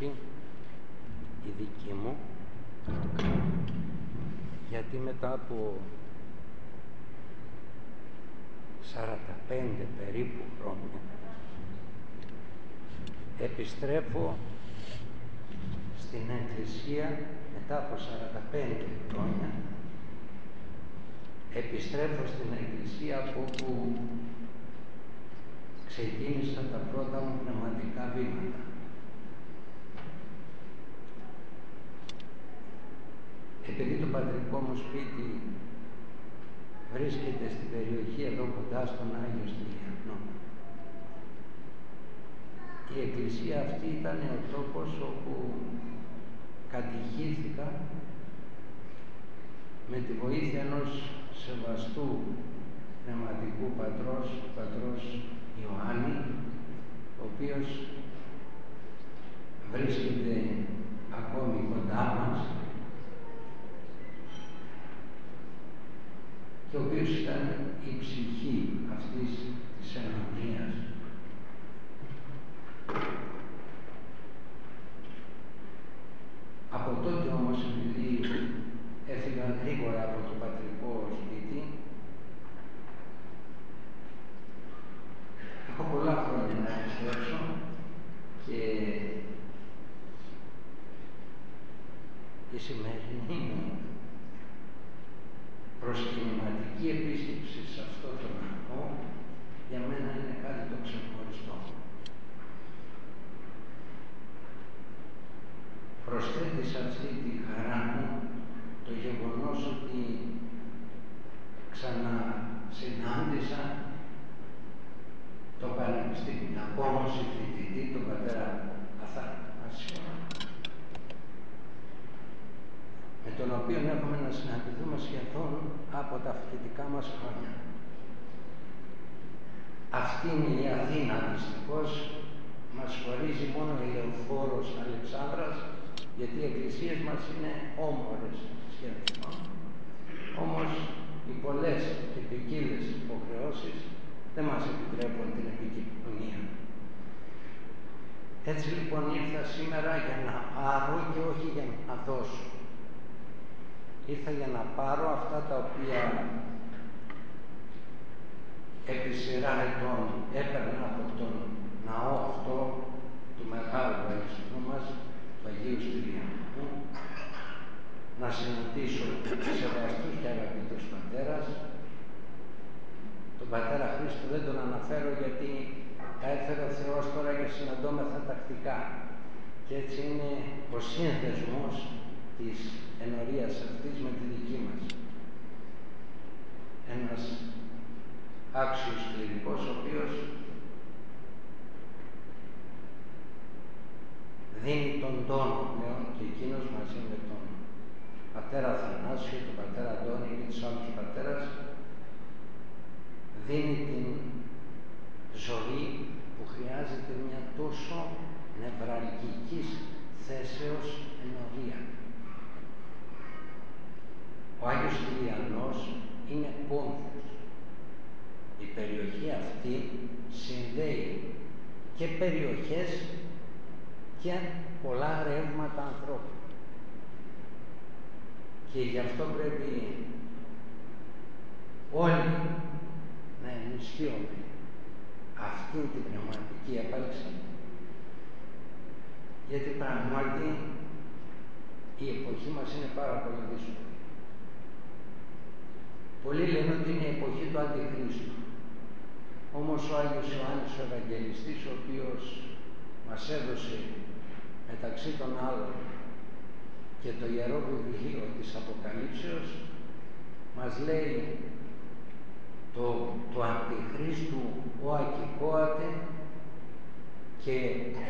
ερώτηση η δική μου γιατί μετά από 45 περίπου χρόνια επιστρέφω στην Εκκλησία μετά από 45 χρόνια επιστρέφω στην Εκκλησία από όπου ξεκίνησα τα πρώτα μου πνευματικά βήματα. Επειδή το πατρικό μου σπίτι βρίσκεται στην περιοχή εδώ κοντά στον Άγιο Στυλιανό, η εκκλησία αυτή ήταν ο τόπος όπου κατηχήθηκα με τη βοήθεια ενός σεβαστού πνευματικού πατρός, πατρός Ιωάννη, ο οποίος βρίσκεται ακόμη κοντά μας και ο οποίος ήταν η ψυχή αυτής της ενωμίας. Από τότε όμως επειδή έφυγα γρήγορα από το πατρικό σπίτι έχω πολλά χρόνια να επιστρέψω και η σημερινή μου προσκυνηματική επίσκεψη σε αυτό το ναό για μένα είναι κάτι το ξεχωριστό. Προσθέτει σε αυτή τη χαρά μου το γεγονός ότι ξανασυνάντησα το πανεπιστημιακό μου φοιτητή, τον πατέρα Αθανάσιο, με τον οποίο έχουμε να συναντηθούμε σχεδόν από τα φοιτητικά μας χρόνια. Αυτή είναι η Αθήνα, δυστυχώς, μας χωρίζει μόνο η Λεωφόρος Αλεξάνδρας, γιατί οι εκκλησίες μας είναι όμορες σχεδόν. Όμως οι πολλές και ποικίλες υποχρεώσεις δεν μας επιτρέπουν την επικοινωνία. Έτσι λοιπόν ήρθα σήμερα για να πάρω και όχι για να δώσω. Ήρθα για να πάρω αυτά τα οποία επί σειρά ετών έπαιρνα από τον ναό αυτό του μεγάλου αριθμού μας, του Αγίου Στυλιανού, να συναντήσω σεβαστούς και αγαπητούς πατέρας, τον πατέρα Χρήστο δεν τον αναφέρω γιατί τα έφερε ο Θεός τώρα και συναντώμεθα τακτικά. Και έτσι είναι ο σύνδεσμος της ενορίας αυτής με τη δική μας. Ένας άξιος κληρικός ο οποίος δίνει τον τόνο πλέον και εκείνος μαζί με τον πατέρα Θανάσιο, τον πατέρα Αντώνη και τους άλλους πατέρας δίνει την ζωή που χρειάζεται μια τόσο νευραλγικής θέσεως ενορίας. Ο Άγιος Κυριακός είναι πόνθος. Η περιοχή αυτή συνδέει και περιοχές και πολλά ρεύματα ανθρώπων. Και γι' αυτό πρέπει όλοι να ενισχύουμε αυτή την πνευματική έπαρξη γιατί πράγματι η εποχή μας είναι πάρα πολύ δύσκολη. Πολλοί λένε ότι είναι η εποχή του Αντιχρίστου. Όμως ο Άγιος Ιωάννης ο Ευαγγελιστής, ο οποίος μας έδωσε μεταξύ των άλλων και το Ιερό Βιβλίο της Αποκαλύψεως, μας λέει το, το Αντιχρίστου ο ακικόατε και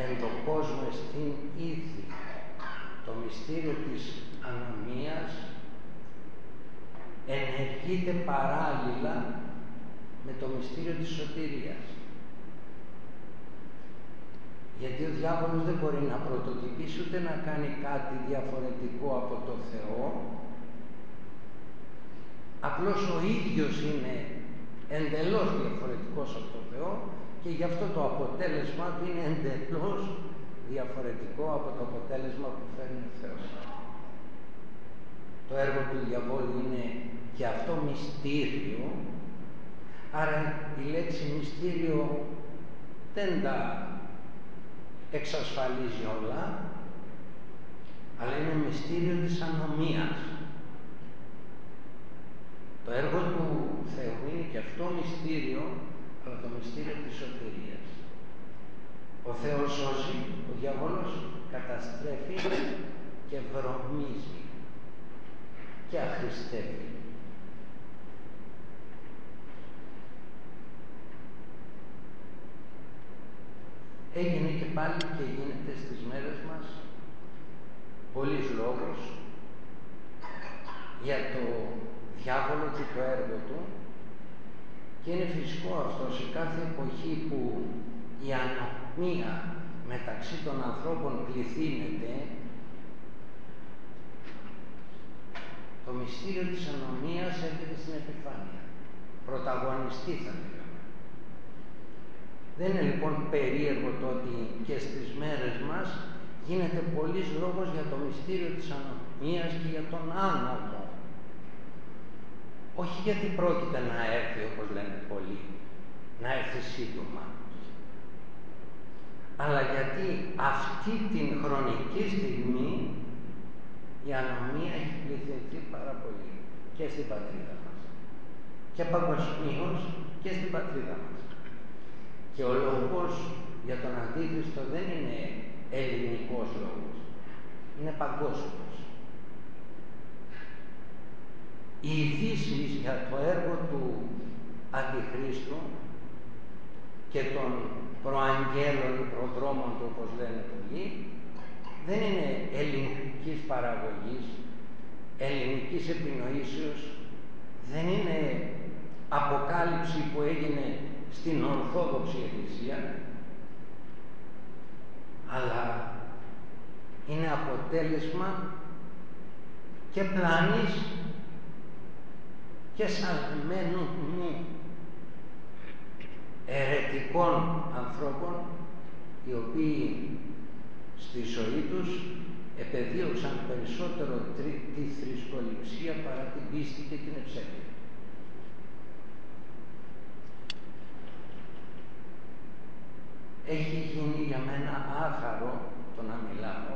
εν το κόσμος στην ήθη το μυστήριο της ανομίας ενεργείται παράλληλα με το μυστήριο της σωτηρίας. Γιατί ο διάβολος δεν μπορεί να πρωτοτυπήσει ούτε να κάνει κάτι διαφορετικό από το Θεό. Απλώς ο ίδιος είναι εντελώς διαφορετικός από τον Θεό και γι' αυτό το αποτέλεσμα του είναι εντελώς διαφορετικό από το αποτέλεσμα που φέρνει ο Θεός. Το έργο του διαβόλου είναι και αυτό μυστήριο, άρα η λέξη μυστήριο δεν τα εξασφαλίζει όλα, αλλά είναι μυστήριο της ανομίας. Το έργο του Θεού είναι και αυτό μυστήριο, αλλά το μυστήριο της σωτηρίας. Ο Θεός σώζει, ο διαβόλος καταστρέφει και βρωμίζει και αχρηστεύει. Έγινε και πάλι και γίνεται στις μέρες μας πολλής λόγος για το διάβολο και το έργο του και είναι φυσικό αυτό σε κάθε εποχή που η ανομία μεταξύ των ανθρώπων πληθύνεται το μυστήριο της ανομίας έρχεται στην επιφάνεια. Πρωταγωνιστή θα λέγαμε. Δεν είναι λοιπόν περίεργο το ότι και στις μέρες μας γίνεται πολλής λόγος για το μυστήριο της ανομίας και για τον άνομο. Όχι γιατί πρόκειται να έρθει όπως λένε πολλοί, να έρθει σύντομα. Αλλά γιατί αυτή την χρονική στιγμή η ανομία έχει πληθυνθεί πάρα πολύ και στην πατρίδα μας και παγκοσμίως και στην πατρίδα μας. Και ο λόγος για τον Αντίχριστο δεν είναι ελληνικός λόγος, είναι παγκόσμιος. Οι ειδήσει για το έργο του Αντιχρίστου και των προαγγέλων ή προδρόμων του, όπως λένε πολλοί, δεν είναι ελληνικής παραγωγής, ελληνικής επινοήσεως, δεν είναι αποκάλυψη που έγινε στην Ορθόδοξη Εκκλησία, αλλά είναι αποτέλεσμα και πλάνης και σαλμένου μου ερετικών ανθρώπων οι οποίοι στη ζωή τους επεδίωξαν περισσότερο τη θρησκοληψία παρά την πίστη και την ευσέβεια. Έχει γίνει για μένα άχαρο το να μιλάω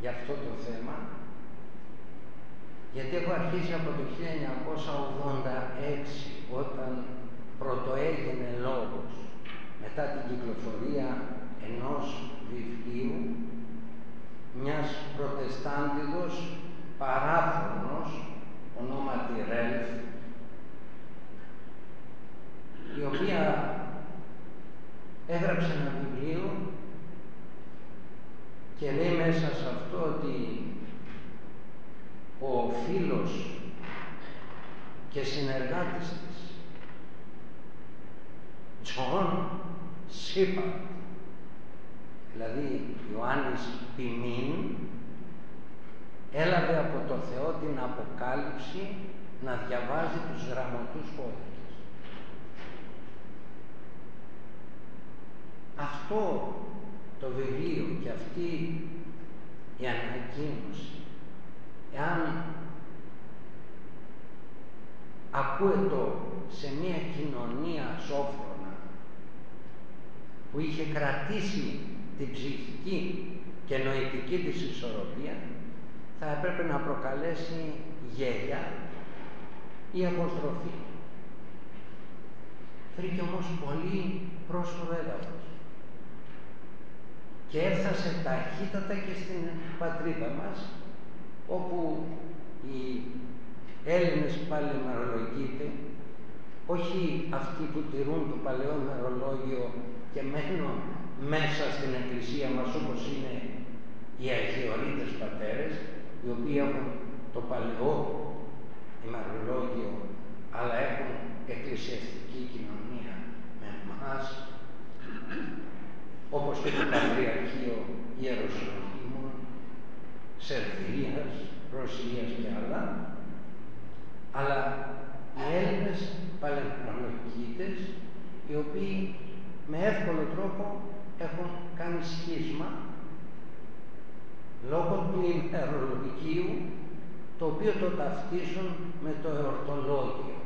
για αυτό το θέμα γιατί έχω αρχίσει από το 1986 όταν πρωτοέγινε λόγος μετά την κυκλοφορία ενός βιβλίου μιας προτεστάντιδος παράφωνος ονόματι Ρέλφ η οποία έγραψε ένα βιβλίο και λέει μέσα σε αυτό ότι ο φίλος και συνεργάτης της Τζον Σίπαρτ δηλαδή Ιωάννης Ποιμήν έλαβε από το Θεό την αποκάλυψη να διαβάζει τους γραμματούς κώδικες. Αυτό το βιβλίο και αυτή η ανακοίνωση, εάν ακούετο σε μια κοινωνία σόφρονα που είχε κρατήσει την ψυχική και νοητική της ισορροπία θα έπρεπε να προκαλέσει γέλια ή αποστροφή. Βρήκε όμως πολύ πρόσφορο έδαφος και έφτασε ταχύτατα και στην πατρίδα μας όπου οι Έλληνες πάλι μερολογείται όχι αυτοί που τηρούν το παλαιό μερολόγιο και μένουν μέσα στην Εκκλησία μας όπως είναι οι Αγιορείτες Πατέρες οι οποίοι έχουν το παλαιό ημερολόγιο αλλά έχουν εκκλησιαστική κοινωνία με εμάς όπως και το Πατριαρχείο Ιεροσολύμων, Σερβίας, Ρωσίας και άλλα. Αλλά οι Έλληνες παλαιολογίτες οι οποίοι με εύκολο τρόπο έχουν κάνει σχίσμα λόγω του ημερολογίου το οποίο το ταυτίζουν με το εορτολόγιο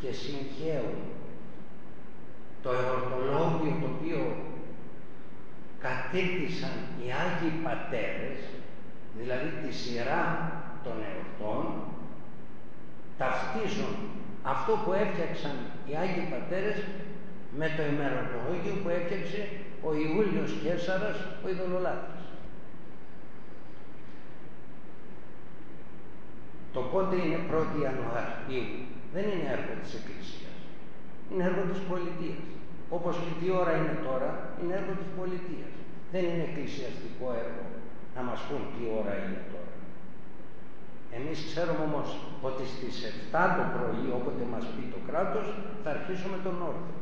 και συγχαίουν. Το εορτολόγιο το οποίο κατέκτησαν οι Άγιοι Πατέρες, δηλαδή τη σειρά των εορτών, ταυτίζουν αυτό που έφτιαξαν οι Άγιοι Πατέρες με το ημερολόγιο που έφτιαξε ο Ιούλιος Κέσαρας, ο ειδωλολάτρης. Το πότε είναι 1η Ιανουαρίου δεν είναι έργο της Εκκλησίας, είναι έργο της πολιτείας. Όπως και τι ώρα είναι τώρα, είναι έργο της πολιτείας. Δεν είναι εκκλησιαστικό έργο να μας πούν τι ώρα είναι τώρα. Εμείς ξέρουμε όμως ότι στις 7 το πρωί, όποτε μας πει το κράτος, θα αρχίσουμε τον όρθιο.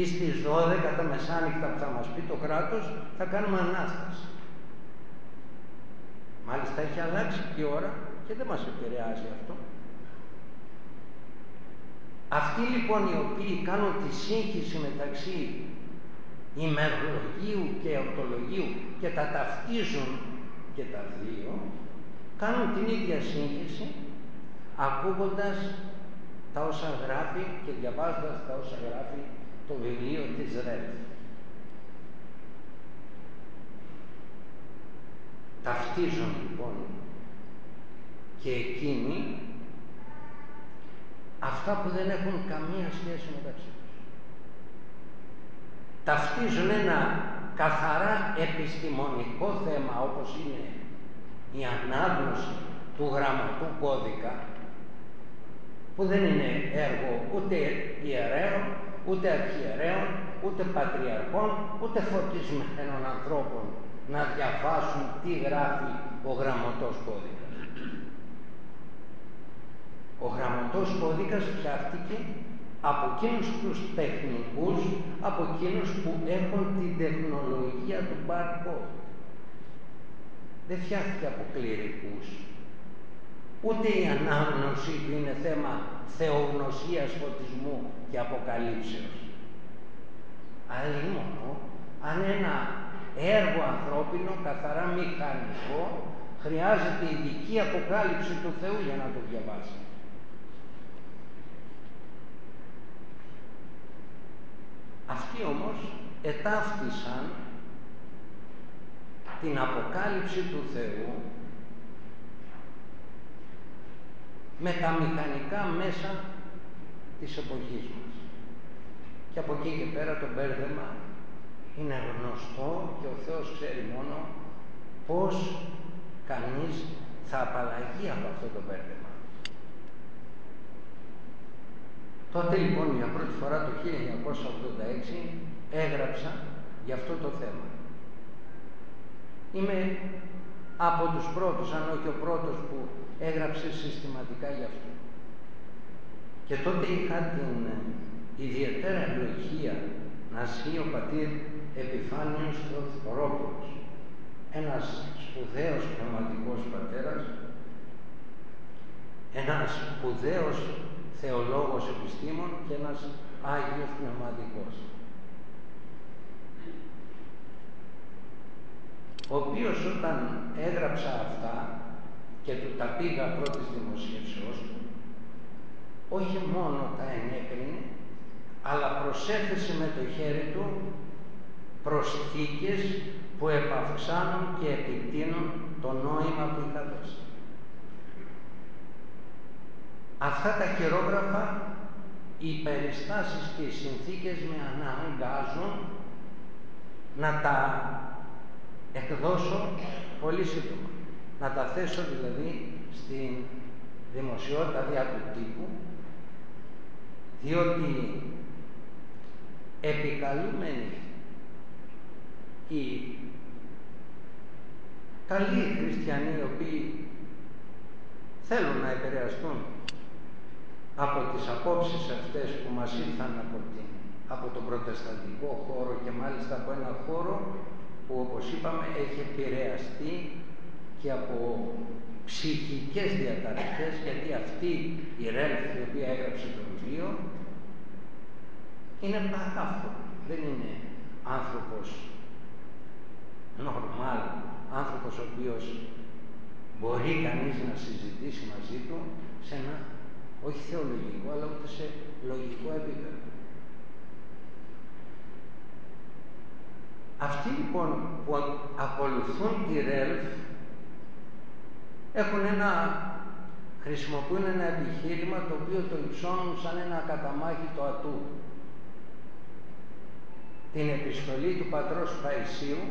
Ή στις 12 τα μεσάνυχτα που θα μας πει το κράτος, θα κάνουμε Ανάσταση. Μάλιστα έχει αλλάξει και η ώρα και δεν μας επηρεάζει αυτό. Αυτοί λοιπόν οι οποίοι κάνουν τη σύγχυση μεταξύ ημερολογίου και εορτολογίου και τα ταυτίζουν και τα δύο, κάνουν την ίδια σύγχυση ακούγοντας τα όσα γράφει και διαβάζοντας τα όσα γράφει το βιβλίο της Ρεύ. Ταυτίζουν λοιπόν και εκείνοι αυτά που δεν έχουν καμία σχέση μεταξύ τους. Ταυτίζουν ένα καθαρά επιστημονικό θέμα όπως είναι η ανάγνωση του γραμματού κώδικα που δεν είναι έργο ούτε ιερέων, ούτε αρχιερέων, ούτε πατριαρχών, ούτε φωτισμένων ανθρώπων να διαβάσουν τι γράφει ο γραμματός κώδικας. Ο γραμματός κώδικας φτιάχτηκε από εκείνους τους τεχνικούς, από εκείνους που έχουν την τεχνολογία του barcode. Δεν φτιάχτηκε από κληρικούς. Ούτε η ανάγνωση του είναι θέμα θεογνωσίας, φωτισμού και αποκαλύψεως. μόνο αν ένα έργο ανθρώπινο, καθαρά μηχανικό, χρειάζεται ειδική αποκάλυψη του Θεού για να το διαβάσει. Αυτοί όμως ετάφτισαν την αποκάλυψη του Θεού με τα μηχανικά μέσα της εποχής μας. Και από εκεί και πέρα το μπέρδεμα είναι γνωστό και ο Θεός ξέρει μόνο πώς κανείς θα απαλλαγεί από αυτό το μπέρδεμα. Τότε λοιπόν για πρώτη φορά το 1986 έγραψα για αυτό το θέμα. Είμαι από τους πρώτους, αν όχι ο πρώτος που έγραψε συστηματικά γι' αυτό. Και τότε είχα την ιδιαίτερα ευλογία να ζει ο πατήρ Επιφάνιος Θεοδωρόπουλος, ένας σπουδαίος πνευματικός πατέρας, ένας σπουδαίος θεολόγος επιστήμων και ένας Άγιος Πνευματικός. Ο οποίος όταν έγραψα αυτά και του τα πήγα πρώτης δημοσίευσεώς του, όχι μόνο τα ενέκρινε, αλλά προσέθεσε με το χέρι του προσθήκες που επαυξάνουν και επιτείνουν το νόημα που είχα δώσει. Αυτά τα χειρόγραφα, οι περιστάσεις και οι συνθήκες με αναγκάζουν να τα εκδώσω πολύ σύντομα. Να τα θέσω δηλαδή στην δημοσιότητα διά του τύπου, διότι επικαλούμενοι οι καλοί χριστιανοί οι οποίοι θέλουν να επηρεαστούν από τις απόψεις αυτές που μας ήρθαν από, την, από τον προτεσταντικό χώρο και μάλιστα από ένα χώρο που όπως είπαμε έχει επηρεαστεί και από ψυχικές διαταραχές γιατί αυτή η Ρέλφ η οποία έγραψε το βιβλίο είναι παγάφο, δεν είναι άνθρωπος νορμάλ, άνθρωπος ο οποίος μπορεί κανείς να συζητήσει μαζί του σε ένα όχι θεολογικό αλλά ούτε σε λογικό επίπεδο. Αυτοί λοιπόν που ακολουθούν τη ΡΕΛΦ έχουν ένα, χρησιμοποιούν ένα επιχείρημα το οποίο το υψώνουν σαν ένα καταμάχητο ατού. Την επιστολή του πατρός Παϊσίου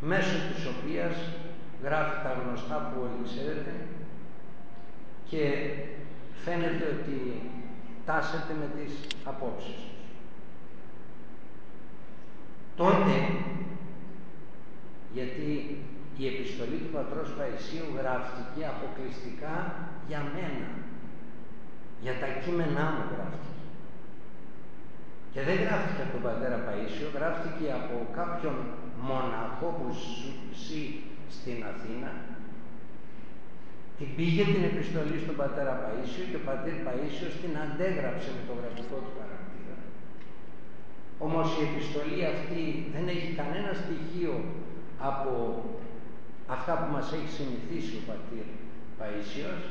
μέσω της οποίας γράφει τα γνωστά που όλοι ξέρετε και φαίνεται ότι τάσεται με τις απόψεις τους. Τότε, γιατί η επιστολή του πατρός Παϊσίου γράφτηκε αποκλειστικά για μένα, για τα κείμενά μου γράφτηκε. Και δεν γράφτηκε από τον πατέρα Παΐσιο, γράφτηκε από κάποιον μοναχό που ζει στην Αθήνα. Την πήγε την επιστολή στον πατέρα Παΐσιο και ο πατήρ Παΐσιος την αντέγραψε με το γραφικό του χαρακτήρα. Όμως η επιστολή αυτή δεν έχει κανένα στοιχείο από αυτά που μας έχει συνηθίσει ο πατήρ Παΐσιος.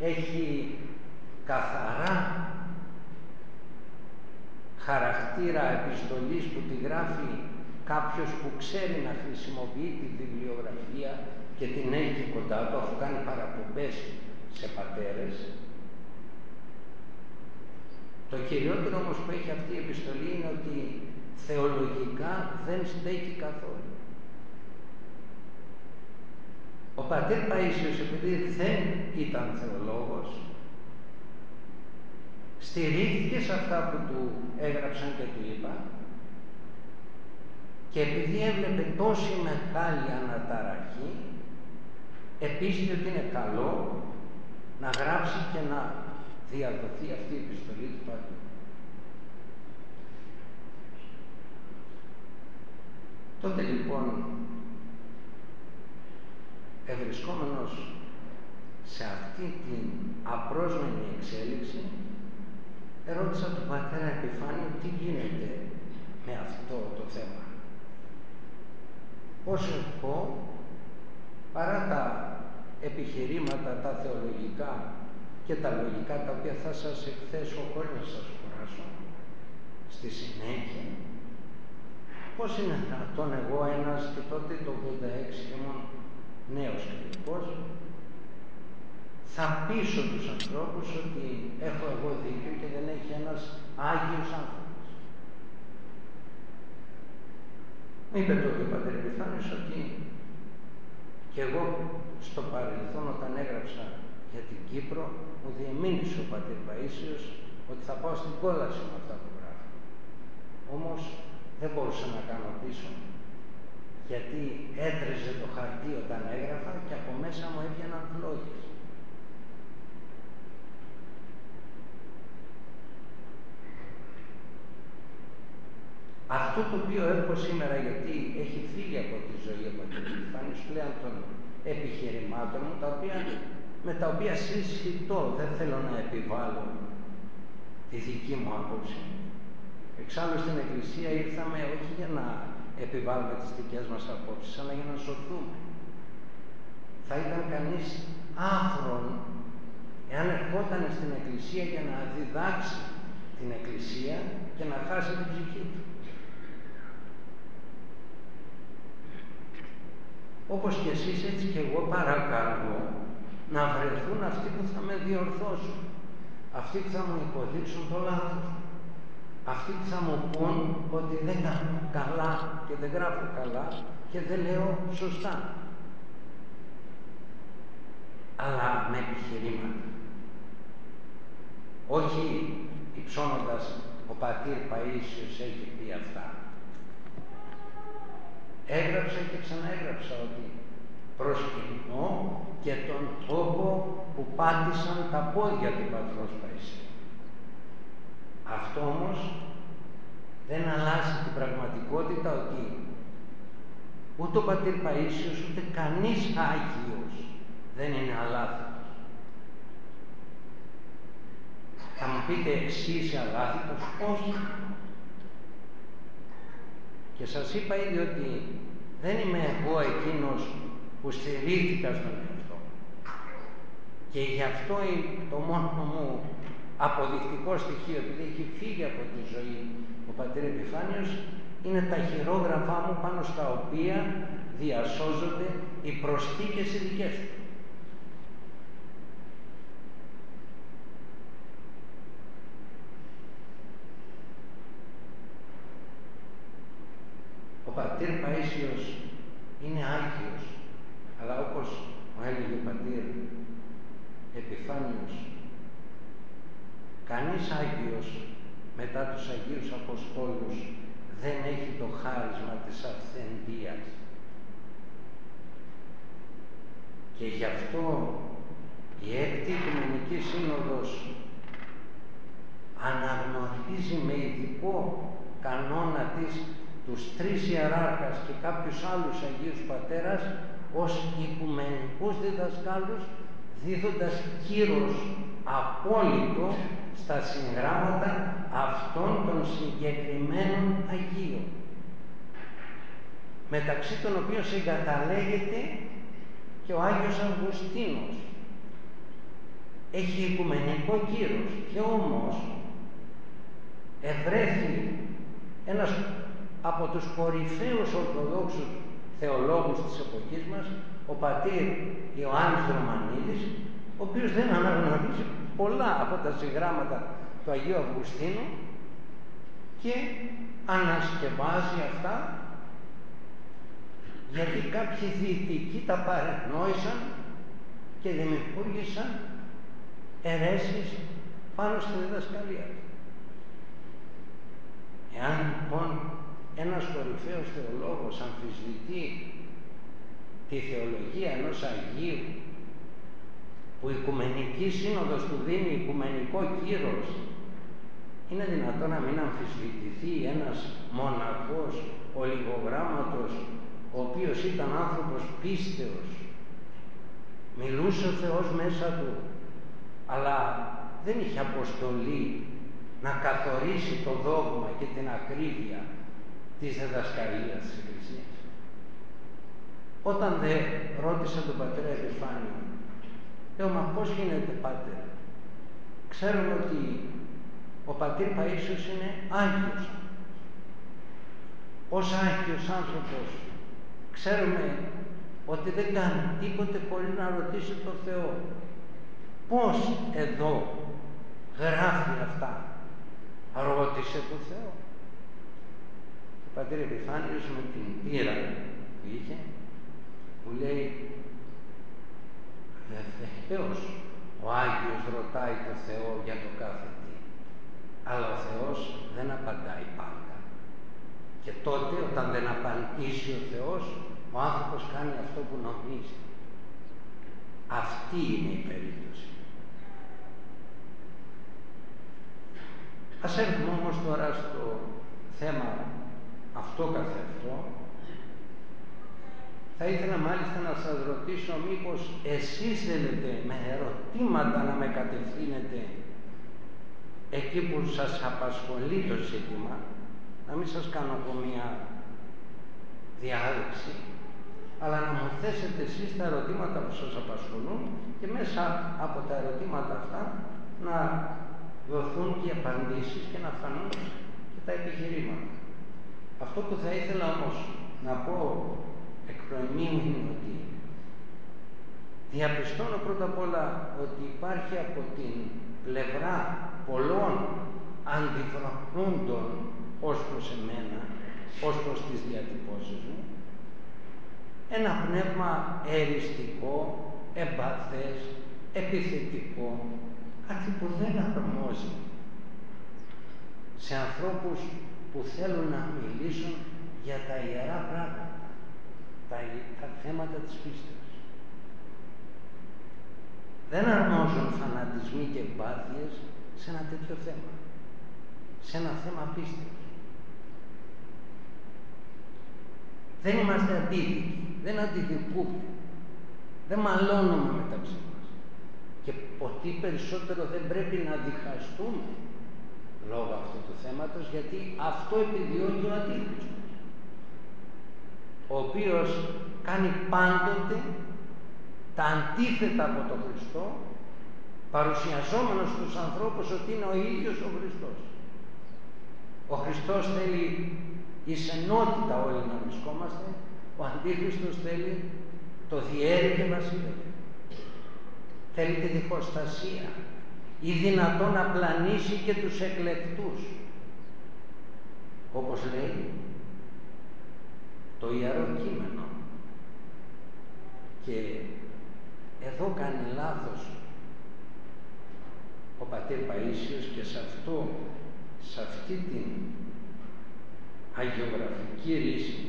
Έχει καθαρά χαρακτήρα επιστολής που τη γράφει κάποιος που ξέρει να χρησιμοποιεί τη βιβλιογραφία και την έχει κοντά του αφού κάνει παραπομπές σε πατέρες. Το κυριότερο όμως που έχει αυτή η επιστολή είναι ότι θεολογικά δεν στέκει καθόλου. Ο πατέρ Παΐσιος επειδή δεν ήταν θεολόγος στηρίχθηκε σε αυτά που του έγραψαν και του είπαν και επειδή έβλεπε τόση μεγάλη αναταραχή επίσης ότι είναι καλό να γράψει και να διαδοθεί αυτή η επιστολή του Πατρού. Τότε λοιπόν ευρισκόμενος σε αυτή την απρόσμενη εξέλιξη ερώτησα τον πατέρα Επιφάνη τι γίνεται με αυτό το θέμα. Πώς πω, παρά τα επιχειρήματα, τα θεολογικά και τα λογικά, τα οποία θα σας εκθέσω χωρίς να σας κουράσω, στη συνέχεια, πώς είναι δυνατόν εγώ ένας και τότε το 86 ήμουν νέος κληρικός, θα πείσω τους ανθρώπους ότι έχω εγώ δίκιο και δεν έχει ένας Άγιος άνθρωπος. Είπε τότε ο Πατέρ Επιφάνης ότι και εγώ στο παρελθόν όταν έγραψα για την Κύπρο μου διεμήνυσε ο Πατέρ Παΐσιος ότι θα πάω στην κόλαση με αυτά που γράφω. Όμως δεν μπορούσα να κάνω πίσω γιατί έτρεζε το χαρτί όταν έγραφα και από μέσα μου έβγαιναν φλόγες. Αυτό το οποίο έχω σήμερα, γιατί έχει φύγει από τη ζωή από την επιφάνεια πλέον των επιχειρημάτων μου, τα οποία, με τα οποία συζητώ, δεν θέλω να επιβάλλω τη δική μου άποψη. Εξάλλου στην Εκκλησία ήρθαμε όχι για να επιβάλλουμε τις δικές μας απόψεις, αλλά για να σωθούμε. Θα ήταν κανείς άφρον εάν ερχόταν στην Εκκλησία για να διδάξει την Εκκλησία και να χάσει την ψυχή του. Όπως και εσείς έτσι και εγώ παρακαλώ να βρεθούν αυτοί που θα με διορθώσουν. Αυτοί που θα μου υποδείξουν το λάθος. Αυτοί που θα μου πούν ότι δεν κάνω καλά και δεν γράφω καλά και δεν λέω σωστά. Αλλά με επιχειρήματα. Όχι υψώνοντας ο πατήρ Παΐσιος έχει πει αυτά έγραψα και ξαναέγραψα ότι προσκυνώ και τον τόπο που πάτησαν τα πόδια του πατρός Παϊσίου. Αυτό όμως δεν αλλάζει την πραγματικότητα ότι ούτε ο πατήρ Παΐσιος ούτε κανείς Άγιος δεν είναι αλάθητος. Θα μου πείτε εσύ είσαι αγάθητος, όχι. Και σας είπα ήδη ότι δεν είμαι εγώ εκείνος που στηρίχθηκα στον εαυτό. Και γι' αυτό το μόνος μου αποδεικτικό στοιχείο, επειδή έχει φύγει από τη ζωή ο πατήρ Επιφάνιος, είναι τα χειρόγραφά μου πάνω στα οποία διασώζονται οι προσθήκες οι δικές του. Ο πατήρ Παΐσιος είναι Άγιος, αλλά όπως μου έλεγε ο πατήρ Επιφάνιος, κανείς Άγιος μετά τους Αγίους Αποστόλους δεν έχει το χάρισμα της αυθεντίας. Και γι' αυτό η έκτη Οικουμενική Σύνοδος αναγνωρίζει με ειδικό κανόνα της τους τρεις ιεράρχας και κάποιους άλλους Αγίους Πατέρας ως οικουμενικούς διδασκάλους δίδοντας κύρος απόλυτο στα συγγράμματα αυτών των συγκεκριμένων Αγίων. Μεταξύ των οποίων συγκαταλέγεται και ο Άγιος Αυγουστίνος. Έχει οικουμενικό κύρος και όμως ευρέθη ένας από τους κορυφαίους Ορθοδόξους θεολόγους της εποχής μας ο πατήρ Ιωάννης Ρωμανίδης ο οποίος δεν αναγνωρίζει πολλά από τα συγγράμματα του Αγίου Αυγουστίνου και ανασκευάζει αυτά γιατί κάποιοι δυτικοί τα παρενόησαν και δημιούργησαν αιρέσεις πάνω στη διδασκαλία του. Εάν λοιπόν ένας κορυφαίος θεολόγος αμφισβητεί τη θεολογία ενός Αγίου που η Οικουμενική Σύνοδος του δίνει οικουμενικό κύρος είναι δυνατόν να μην αμφισβητηθεί ένας μοναχός ολιγογράμματος ο οποίος ήταν άνθρωπος πίστεως μιλούσε ο Θεός μέσα του αλλά δεν είχε αποστολή να καθορίσει το δόγμα και την ακρίβεια της διδασκαλίας της Εκκλησίας. Όταν δε ρώτησα τον πατέρα Επιφάνιο Λέω, μα πώς γίνεται πάτερ; Ξέρουμε ότι ο πατήρ Παΐσιος είναι Άγιος. Ως Άγιος άνθρωπος ξέρουμε ότι δεν κάνει τίποτε χωρίς να ρωτήσει το Θεό. Πώς εδώ γράφει αυτά. Ρώτησε το Θεό. Ο πατήρ Επιφάνιος με την πείρα που είχε, που λέει Βεβαίως ο Άγιος ρωτάει το Θεό για το κάθε τι. Αλλά ο Θεός δεν απαντάει πάντα. Και τότε όταν δεν απαντήσει ο Θεός, ο άνθρωπος κάνει αυτό που νομίζει. Αυτή είναι η περίπτωση. Ας έρθουμε όμως τώρα στο θέμα αυτό καθεαυτό θα ήθελα μάλιστα να σας ρωτήσω μήπως εσείς θέλετε με ερωτήματα να με κατευθύνετε εκεί που σας απασχολεί το ζήτημα, να μην σας κάνω από μια διάδεξη, αλλά να μου θέσετε εσείς τα ερωτήματα που σας απασχολούν και μέσα από τα ερωτήματα αυτά να δοθούν και οι απαντήσεις και να φανούν και τα επιχειρήματα. Αυτό που θα ήθελα όμως να πω προημίου είναι ότι διαπιστώνω πρώτα απ' όλα ότι υπάρχει από την πλευρά πολλών αντιφρονούντων ως προς εμένα, ως προς τις διατυπώσεις μου, ένα πνεύμα εριστικό, εμπαθές, επιθετικό, κάτι που δεν αρμόζει σε ανθρώπους που θέλουν να μιλήσουν για τα ιερά πράγματα τα, τα θέματα της πίστης. Δεν αρμόζουν φανατισμοί και εμπάθειες σε ένα τέτοιο θέμα. Σε ένα θέμα πίστης. Δεν είμαστε αντίδικοι, δεν αντιδικούμε, δεν μαλώνουμε μεταξύ μας. και ποτέ περισσότερο δεν πρέπει να διχαστούμε λόγω αυτού του θέματος γιατί αυτό επιδιώκει ο Αντίχριστος ο οποίος κάνει πάντοτε τα αντίθετα από τον Χριστό παρουσιαζόμενος στους ανθρώπους ότι είναι ο ίδιος ο Χριστός. Ο Χριστός θέλει εις ενότητα όλοι να βρισκόμαστε, ο Αντίχριστος θέλει το διέρη και βασίλευε. Θέλει τη διχοστασία ή δυνατόν να πλανήσει και τους εκλεκτούς. Όπως λέει το Ιερό Κείμενο. Και εδώ κάνει λάθος ο πατήρ Παΐσιος και σε αυτό, σε αυτή την αγιογραφική ρίση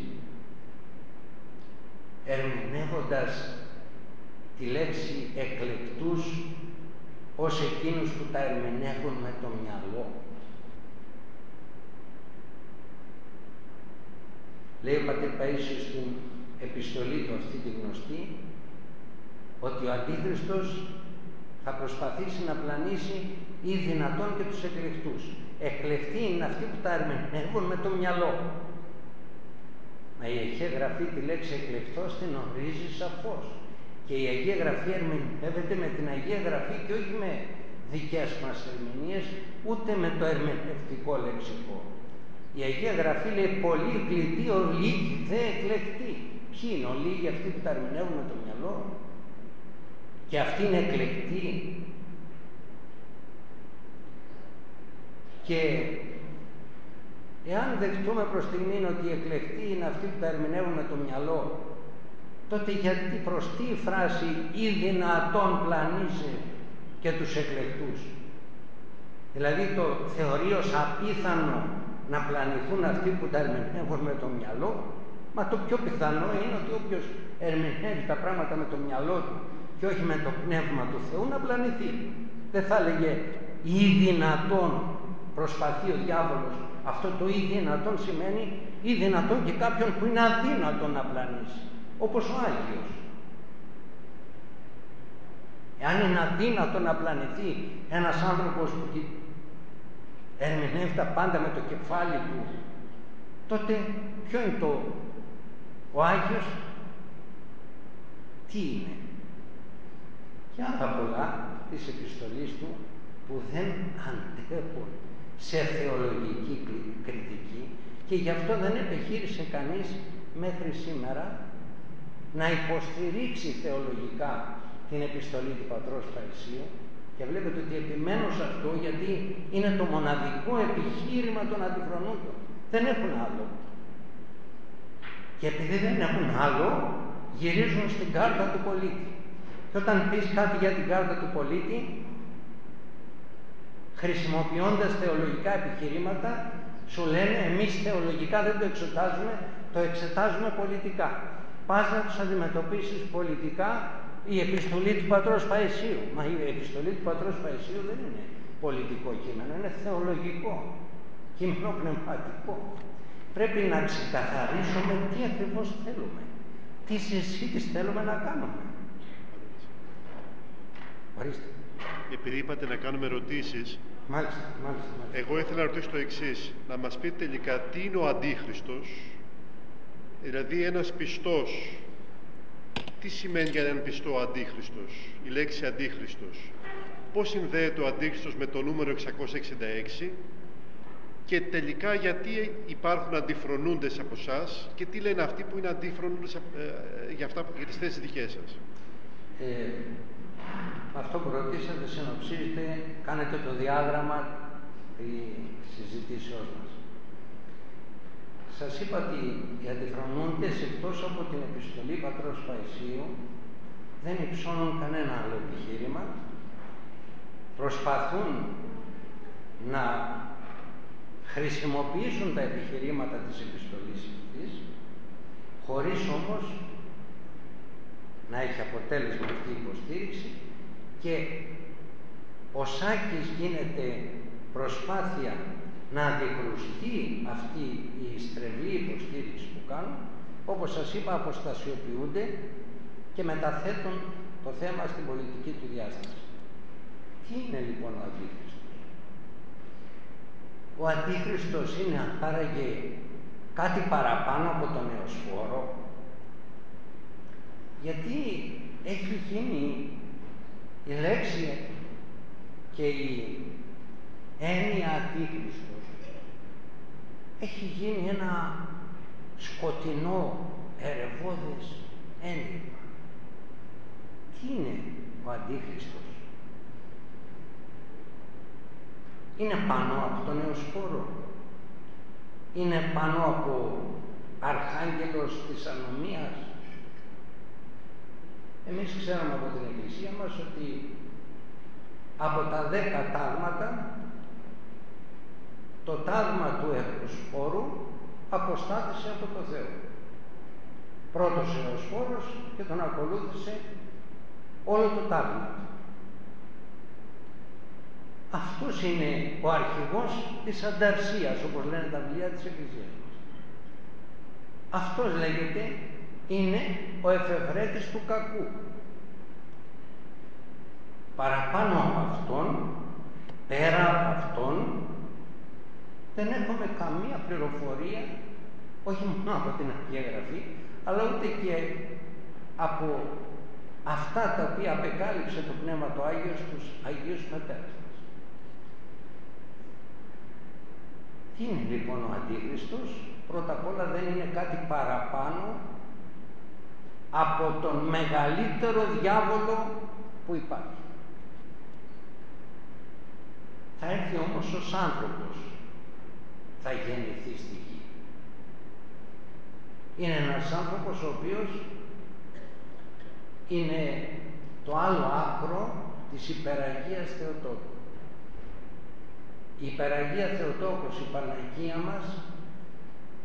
ερμηνεύοντας τη λέξη εκλεκτούς ως εκείνους που τα ερμηνεύουν με το μυαλό. Λέει ο πατήρ Παΐσιος στην επιστολή του αυτή τη γνωστή ότι ο Αντίχριστος θα προσπαθήσει να πλανήσει ή δυνατόν και τους εκλεκτούς. Εκλεκτοί είναι αυτοί που τα ερμηνεύουν με το μυαλό. Μα η Αγία Γραφή τη λέξη εκλεκτός την ορίζει σαφώς. Και η Αγία Γραφή ερμηνεύεται με την Αγία Γραφή και όχι με δικές μας ερμηνείες, ούτε με το ερμηνευτικό λεξικό. Η Αγία Γραφή λέει πολύ κλητή ο λίγοι δε εκλεκτοί. Ποιοι είναι ο λίγοι αυτοί που τα ερμηνεύουν με το μυαλό; Και αυτή είναι εκλεκτή και εάν δεχτούμε προς στιγμή ότι οι εκλεκτοί είναι αυτοί που τα ερμηνεύουν με το μυαλό τότε γιατί προς τι φράση ή δυνατόν πλανήσει και τους εκλεκτούς δηλαδή το θεωρεί ως απίθανο να πλανηθούν αυτοί που τα ερμηνεύουν με το μυαλό μα το πιο πιθανό είναι ότι όποιος ερμηνεύει τα πράγματα με το μυαλό του και όχι με το Πνεύμα του Θεού να πλανηθεί. Δεν θα έλεγε ή δυνατόν προσπαθεί ο διάβολος. Αυτό το ή δυνατόν σημαίνει ή δυνατόν και κάποιον που είναι αδύνατο να πλανήσει. Όπως ο Άγιος. Εάν είναι αδύνατο να πλανηθεί ένας άνθρωπος που ερμηνεύει τα πάντα με το κεφάλι του, τότε ποιο είναι το ο Άγιος, τι είναι; Και άλλα πολλά της επιστολής του που δεν αντέχουν σε θεολογική κριτική και γι' αυτό δεν επιχείρησε κανείς μέχρι σήμερα να υποστηρίξει θεολογικά την επιστολή του Πατρός Παϊσίου και βλέπετε ότι επιμένω σε αυτό γιατί είναι το μοναδικό επιχείρημα των αντιφρονούντων. Δεν έχουν άλλο. Και επειδή δεν έχουν άλλο, γυρίζουν στην κάρτα του πολίτη. Και όταν πεις κάτι για την κάρτα του πολίτη, χρησιμοποιώντας θεολογικά επιχειρήματα, σου λένε εμείς θεολογικά δεν το εξετάζουμε, το εξετάζουμε πολιτικά. Πας να τους αντιμετωπίσεις πολιτικά η επιστολή του Πατρός Παεσίου. Μα η επιστολή του Πατρός Παεσίου δεν είναι πολιτικό κείμενο, είναι θεολογικό, κείμενο πνευματικό. Πρέπει να ξεκαθαρίσουμε τι ακριβώς θέλουμε, τι συζήτηση θέλουμε να κάνουμε. Ορίστε. Επειδή είπατε να κάνουμε ερωτήσεις. Μάλιστα, μάλιστα, Εγώ ήθελα να ρωτήσω το εξής. Να μας πείτε τελικά τι είναι ο Αντίχριστος, δηλαδή ένας πιστός. Τι σημαίνει για έναν πιστό Αντίχριστος, η λέξη Αντίχριστος. Πώς συνδέεται ο Αντίχριστος με το νούμερο 666 και τελικά γιατί υπάρχουν αντιφρονούντες από εσά και τι λένε αυτοί που είναι αντιφρονούντες ε, ε, για, αυτά, για τις θέσεις δικές σας; Ε, αυτό που ρωτήσατε συνοψίζετε, κάνετε το διάγραμμα της συζητήσεώς μας. Σας είπα ότι οι αντιφρονούντες εκτός από την επιστολή Πατρός Παϊσίου δεν υψώνουν κανένα άλλο επιχείρημα, προσπαθούν να χρησιμοποιήσουν τα επιχειρήματα της επιστολής αυτής, χωρίς όμως να έχει αποτέλεσμα αυτή η υποστήριξη και ο Σάκης γίνεται προσπάθεια να αντικρουστεί αυτή η στρεβλή υποστήριξη που κάνουν, όπως σας είπα αποστασιοποιούνται και μεταθέτουν το θέμα στην πολιτική του διάσταση. Τι είναι λοιπόν ο Αντίχριστος; Ο Αντίχριστος είναι άραγε κάτι παραπάνω από τον Εωσφόρο γιατί έχει γίνει η λέξη και η έννοια Αντίχριστος έχει γίνει ένα σκοτεινό ερευόδες έννοια. Τι είναι ο Αντίχριστος. Είναι πάνω από τον Εωσφόρο. Είναι πάνω από αρχάγγελος της ανομίας; Εμείς ξέρουμε από την Εκκλησία μας ότι από τα δέκα τάγματα το τάγμα του Εωσφόρου αποστάτησε από το Θεό. Πρώτος Εωσφόρος και τον ακολούθησε όλο το τάγμα. Αυτός είναι ο αρχηγός της ανταρσίας, όπως λένε τα βιβλία της Εκκλησίας μας. Αυτός λέγεται είναι ο εφευρέτης του κακού. Παραπάνω από αυτόν, πέρα από αυτόν, δεν έχουμε καμία πληροφορία, όχι μόνο από την Αγία Γραφή, αλλά ούτε και από αυτά τα οποία απεκάλυψε το Πνεύμα το Άγιος στους Αγίους Πατέρες μας. Τι είναι λοιπόν ο Αντίχριστος, πρώτα απ' όλα δεν είναι κάτι παραπάνω από τον μεγαλύτερο διάβολο που υπάρχει. Θα έρθει όμως ως άνθρωπος, θα γεννηθεί στη γη. Είναι ένας άνθρωπος ο οποίος είναι το άλλο άκρο της υπεραγίας Θεοτόκου. Η υπεραγία Θεοτόκος, η Παναγία μας,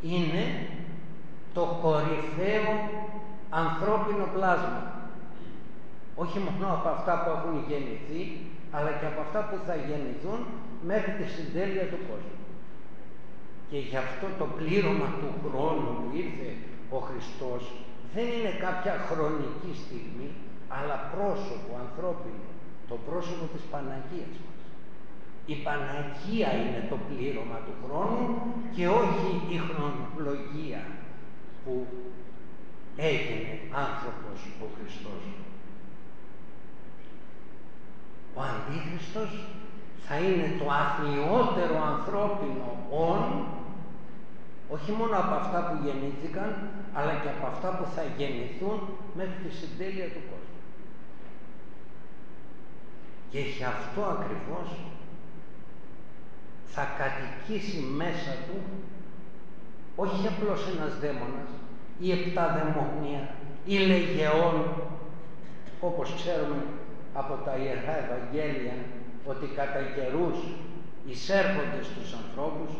είναι το κορυφαίο ανθρώπινο πλάσμα. Όχι μόνο από αυτά που έχουν γεννηθεί, αλλά και από αυτά που θα γεννηθούν μέχρι τη συντέλεια του κόσμου. Και γι' αυτό το πλήρωμα του χρόνου που ήρθε ο Χριστός δεν είναι κάποια χρονική στιγμή, αλλά πρόσωπο ανθρώπινο, το πρόσωπο της Παναγίας μας. Η Παναγία είναι το πλήρωμα του χρόνου και όχι η χρονολογία που έγινε άνθρωπος ο Χριστός. Ο Αντίχριστος θα είναι το αθλιότερο ανθρώπινο όν όχι μόνο από αυτά που γεννήθηκαν, αλλά και από αυτά που θα γεννηθούν μέχρι τη συντέλεια του κόσμου. Και γι' αυτό ακριβώς θα κατοικήσει μέσα του όχι απλώς ένας δαίμονας ή επτά δαιμόνια ή λεγεών όπως ξέρουμε από τα Ιερά Ευαγγέλια ότι κατά καιρούς εισέρχονται στους ανθρώπους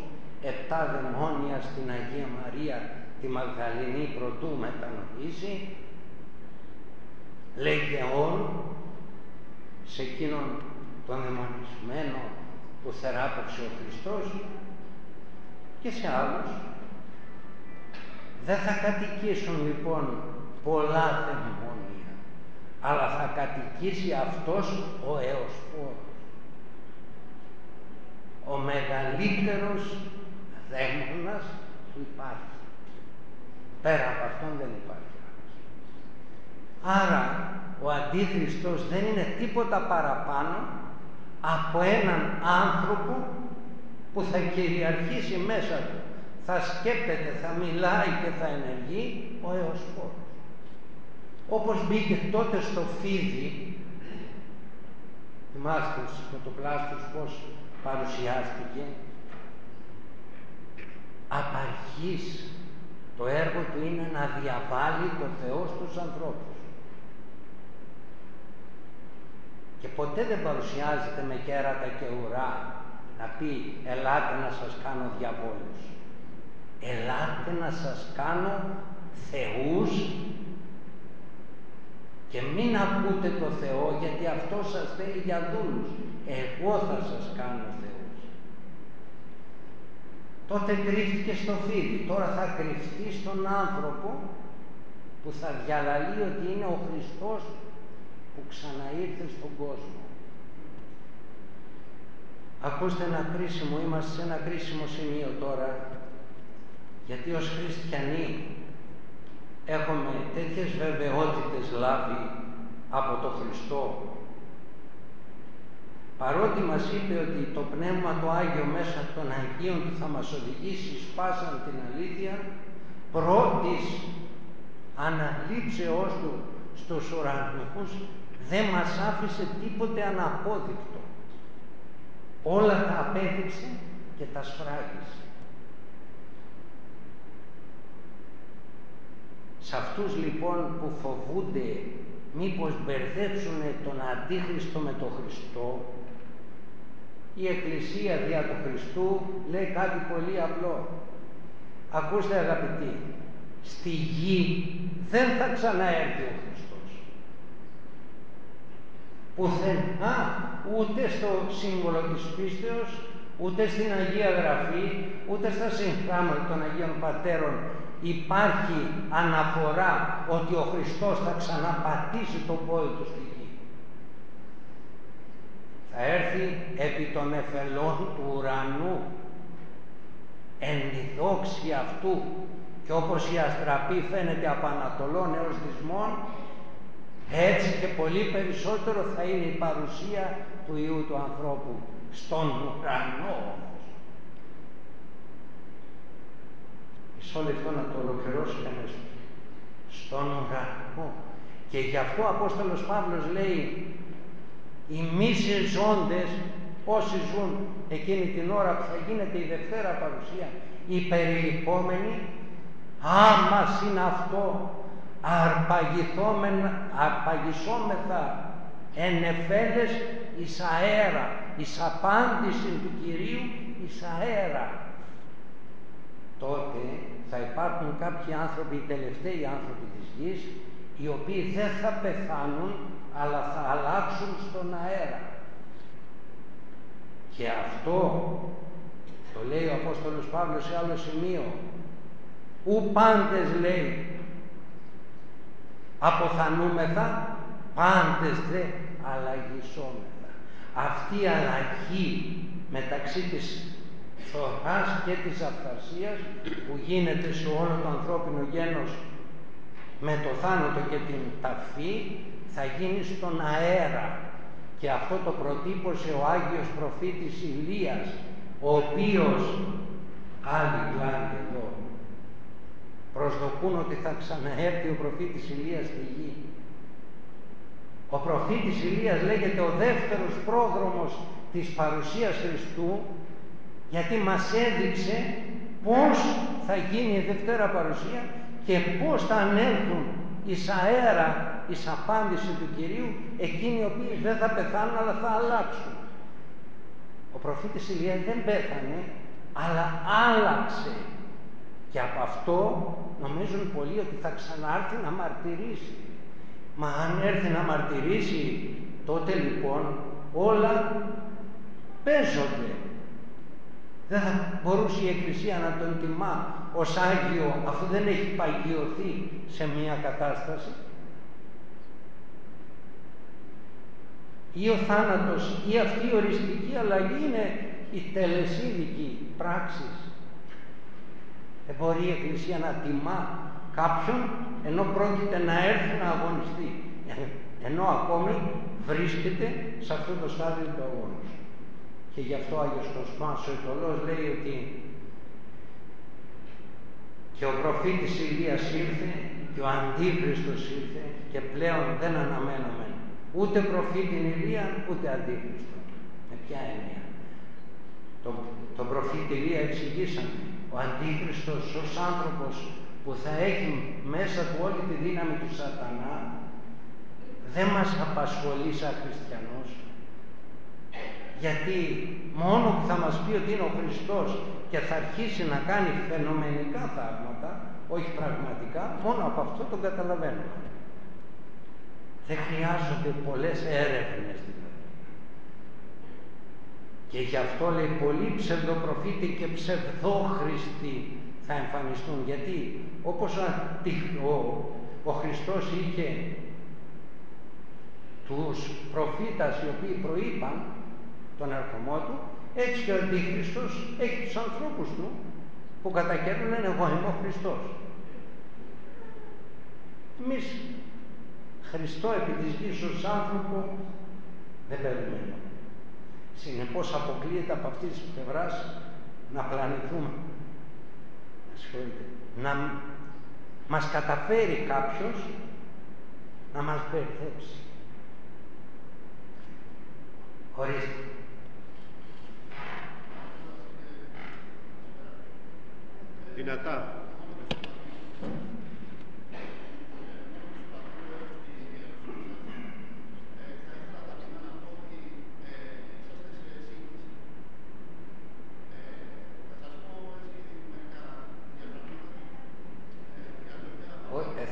επτά δαιμόνια στην Αγία Μαρία τη Μαγδαληνή προτού μετανοήσει λεγεών σε εκείνον τον δαιμονισμένο που θεράπευσε ο Χριστός και σε άλλους. Δεν θα κατοικήσουν λοιπόν πολλά δαιμόνια αλλά θα κατοικήσει αυτός ο Εωσφόρος ο μεγαλύτερος δαίμονας που υπάρχει. Πέρα από αυτόν δεν υπάρχει άλλος. Άρα ο Αντίχριστος δεν είναι τίποτα παραπάνω από έναν άνθρωπο που θα κυριαρχήσει μέσα του. Θα σκέπτεται, θα μιλάει και θα ενεργεί ο Εωσφόρος. Όπως μπήκε τότε στο φίδι, θυμάστε με το πλάστος πώς παρουσιάστηκε, απαρχής το έργο του είναι να διαβάλει το Θεό στους ανθρώπους. Και ποτέ δεν παρουσιάζεται με κέρατα και ουρά να πει ελάτε να σας κάνω διαβόλους. Ελάτε να σας κάνω θεούς και μην ακούτε το Θεό γιατί αυτό σας θέλει για δούλους. Εγώ θα σας κάνω θεούς. Τότε κρύφτηκε στο φίδι, τώρα θα κρυφτεί στον άνθρωπο που θα διαλαλεί ότι είναι ο Χριστός που ξαναήρθε στον κόσμο. Ακούστε ένα κρίσιμο, είμαστε σε ένα κρίσιμο σημείο τώρα, γιατί ως χριστιανοί έχουμε τέτοιες βεβαιότητες λάβει από το Χριστό. Παρότι μας είπε ότι το Πνεύμα το Άγιο μέσα των Αγίων του θα μας οδηγήσει σπάσαν την αλήθεια πρώτης αναλήψεώς του στους ουρανούς δεν μας άφησε τίποτε αναπόδεικτο. Όλα τα απέδειξε και τα σφράγισε σε αυτούς λοιπόν που φοβούνται μήπως μπερδέψουν τον Αντίχριστο με τον Χριστό η Εκκλησία δια του Χριστού λέει κάτι πολύ απλό. Ακούστε αγαπητοί, στη γη δεν θα ξαναέρθει ο Χριστός. Πουθενά ούτε στο σύμβολο της πίστεως, ούτε στην Αγία Γραφή, ούτε στα συγχράματα των Αγίων Πατέρων υπάρχει αναφορά ότι ο Χριστός θα ξαναπατήσει το πόδι του στη γη. Θα έρθει επί των εφελών του ουρανού εν αυτού και όπως η αστραπή φαίνεται από Ανατολών έως Δυσμών έτσι και πολύ περισσότερο θα είναι η παρουσία του Ιού του ανθρώπου στον ουρανό Μισό λεπτό να το ολοκληρώσω κανένας. Στον ουρανό. Και γι' αυτό ο Απόστολος Παύλος λέει οι μη ζώντες όσοι ζουν εκείνη την ώρα που θα γίνεται η Δευτέρα παρουσία οι περιλυπόμενοι άμα είναι αυτό αρπαγισόμεθα εν εφέλες εις αέρα εις απάντηση του Κυρίου εις αέρα τότε θα υπάρχουν κάποιοι άνθρωποι, οι τελευταίοι άνθρωποι της γης, οι οποίοι δεν θα πεθάνουν, αλλά θα αλλάξουν στον αέρα. Και αυτό το λέει ο Απόστολος Παύλος σε άλλο σημείο. Ου πάντες λέει, αποθανούμεθα, πάντες δε αλλαγισόμεθα. Αυτή η αλλαγή μεταξύ της φθοράς και της αυθαρσίας που γίνεται σε όλο το ανθρώπινο γένος με το θάνατο και την ταφή θα γίνει στον αέρα. Και αυτό το προτύπωσε ο Άγιος προφήτης Ηλίας ο οποίος άλλοι κλάνοι εδώ προσδοκούν ότι θα ξαναέρθει ο προφήτης Ηλίας στη γη. Ο προφήτης Ηλίας λέγεται ο δεύτερος πρόδρομος της παρουσίας Χριστού γιατί μας έδειξε πώς θα γίνει η Δευτέρα Παρουσία και πώς θα ανέλθουν εις αέρα, εις απάντηση του Κυρίου εκείνοι οι οποίοι δεν θα πεθάνουν αλλά θα αλλάξουν. Ο προφήτης Ηλίας δεν πέθανε αλλά άλλαξε και από αυτό νομίζουν πολλοί ότι θα ξανάρθει να μαρτυρήσει. Μα αν έρθει να μαρτυρήσει τότε λοιπόν όλα παίζονται. Δεν θα μπορούσε η Εκκλησία να τον τιμά ως Άγιο αφού δεν έχει παγιωθεί σε μια κατάσταση. Ή ο θάνατος ή αυτή η οριστική αλλαγή είναι η τελεσίδικη πράξη. Δεν μπορεί η Εκκλησία να τιμά κάποιον ενώ πρόκειται να έρθει να αγωνιστεί. Ενώ ακόμη βρίσκεται σε αυτό το στάδιο του αγώνας. Και γι' αυτό ο Άγιος Κοσμάς ο Ιτωλός λέει ότι και ο προφήτης Ηλίας ήρθε και ο Αντίχριστος ήρθε και πλέον δεν αναμένουμε ούτε προφήτη Ηλία ούτε Αντίχριστο. Με ποια έννοια; Τον, τον προφήτη Ηλία εξηγήσαν ο Αντίχριστος ως άνθρωπος που θα έχει μέσα του όλη τη δύναμη του σατανά δεν μας απασχολεί σαν χριστιανός γιατί μόνο που θα μας πει ότι είναι ο Χριστός και θα αρχίσει να κάνει φαινομενικά θαύματα, όχι πραγματικά, μόνο από αυτό τον καταλαβαίνουμε. Δεν χρειάζονται πολλές έρευνες δηλαδή. Και γι' αυτό λέει πολλοί ψευδοπροφήτη και ψευδόχριστοι θα εμφανιστούν. Γιατί όπως ο, ο Χριστός είχε τους προφήτας οι οποίοι προείπαν τον ερχομό του, έτσι και ο Αντίχριστος έχει τους ανθρώπους του που κατά καιρό λένε εγώ είμαι ο Χριστός. Εμείς Χριστό επί της γης ως άνθρωπο δεν περιμένουμε. Συνεπώς αποκλείεται από αυτής της πλευράς να πλανηθούμε. Να μας καταφέρει κάποιος να μας περιθέψει. Ορίστε. Δυνατά.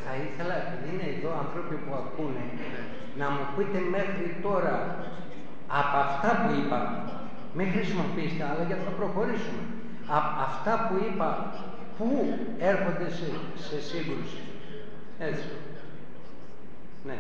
θα ήθελα, επειδή είναι εδώ άνθρωποι που ακούνε, να μου πείτε μέχρι τώρα από αυτά που είπα, μην χρησιμοποιήσετε άλλα γιατί θα προχωρήσουμε. Από αυτά που είπα, πού έρχονται σε, σε σύγκρουση. Έτσι. Ναι.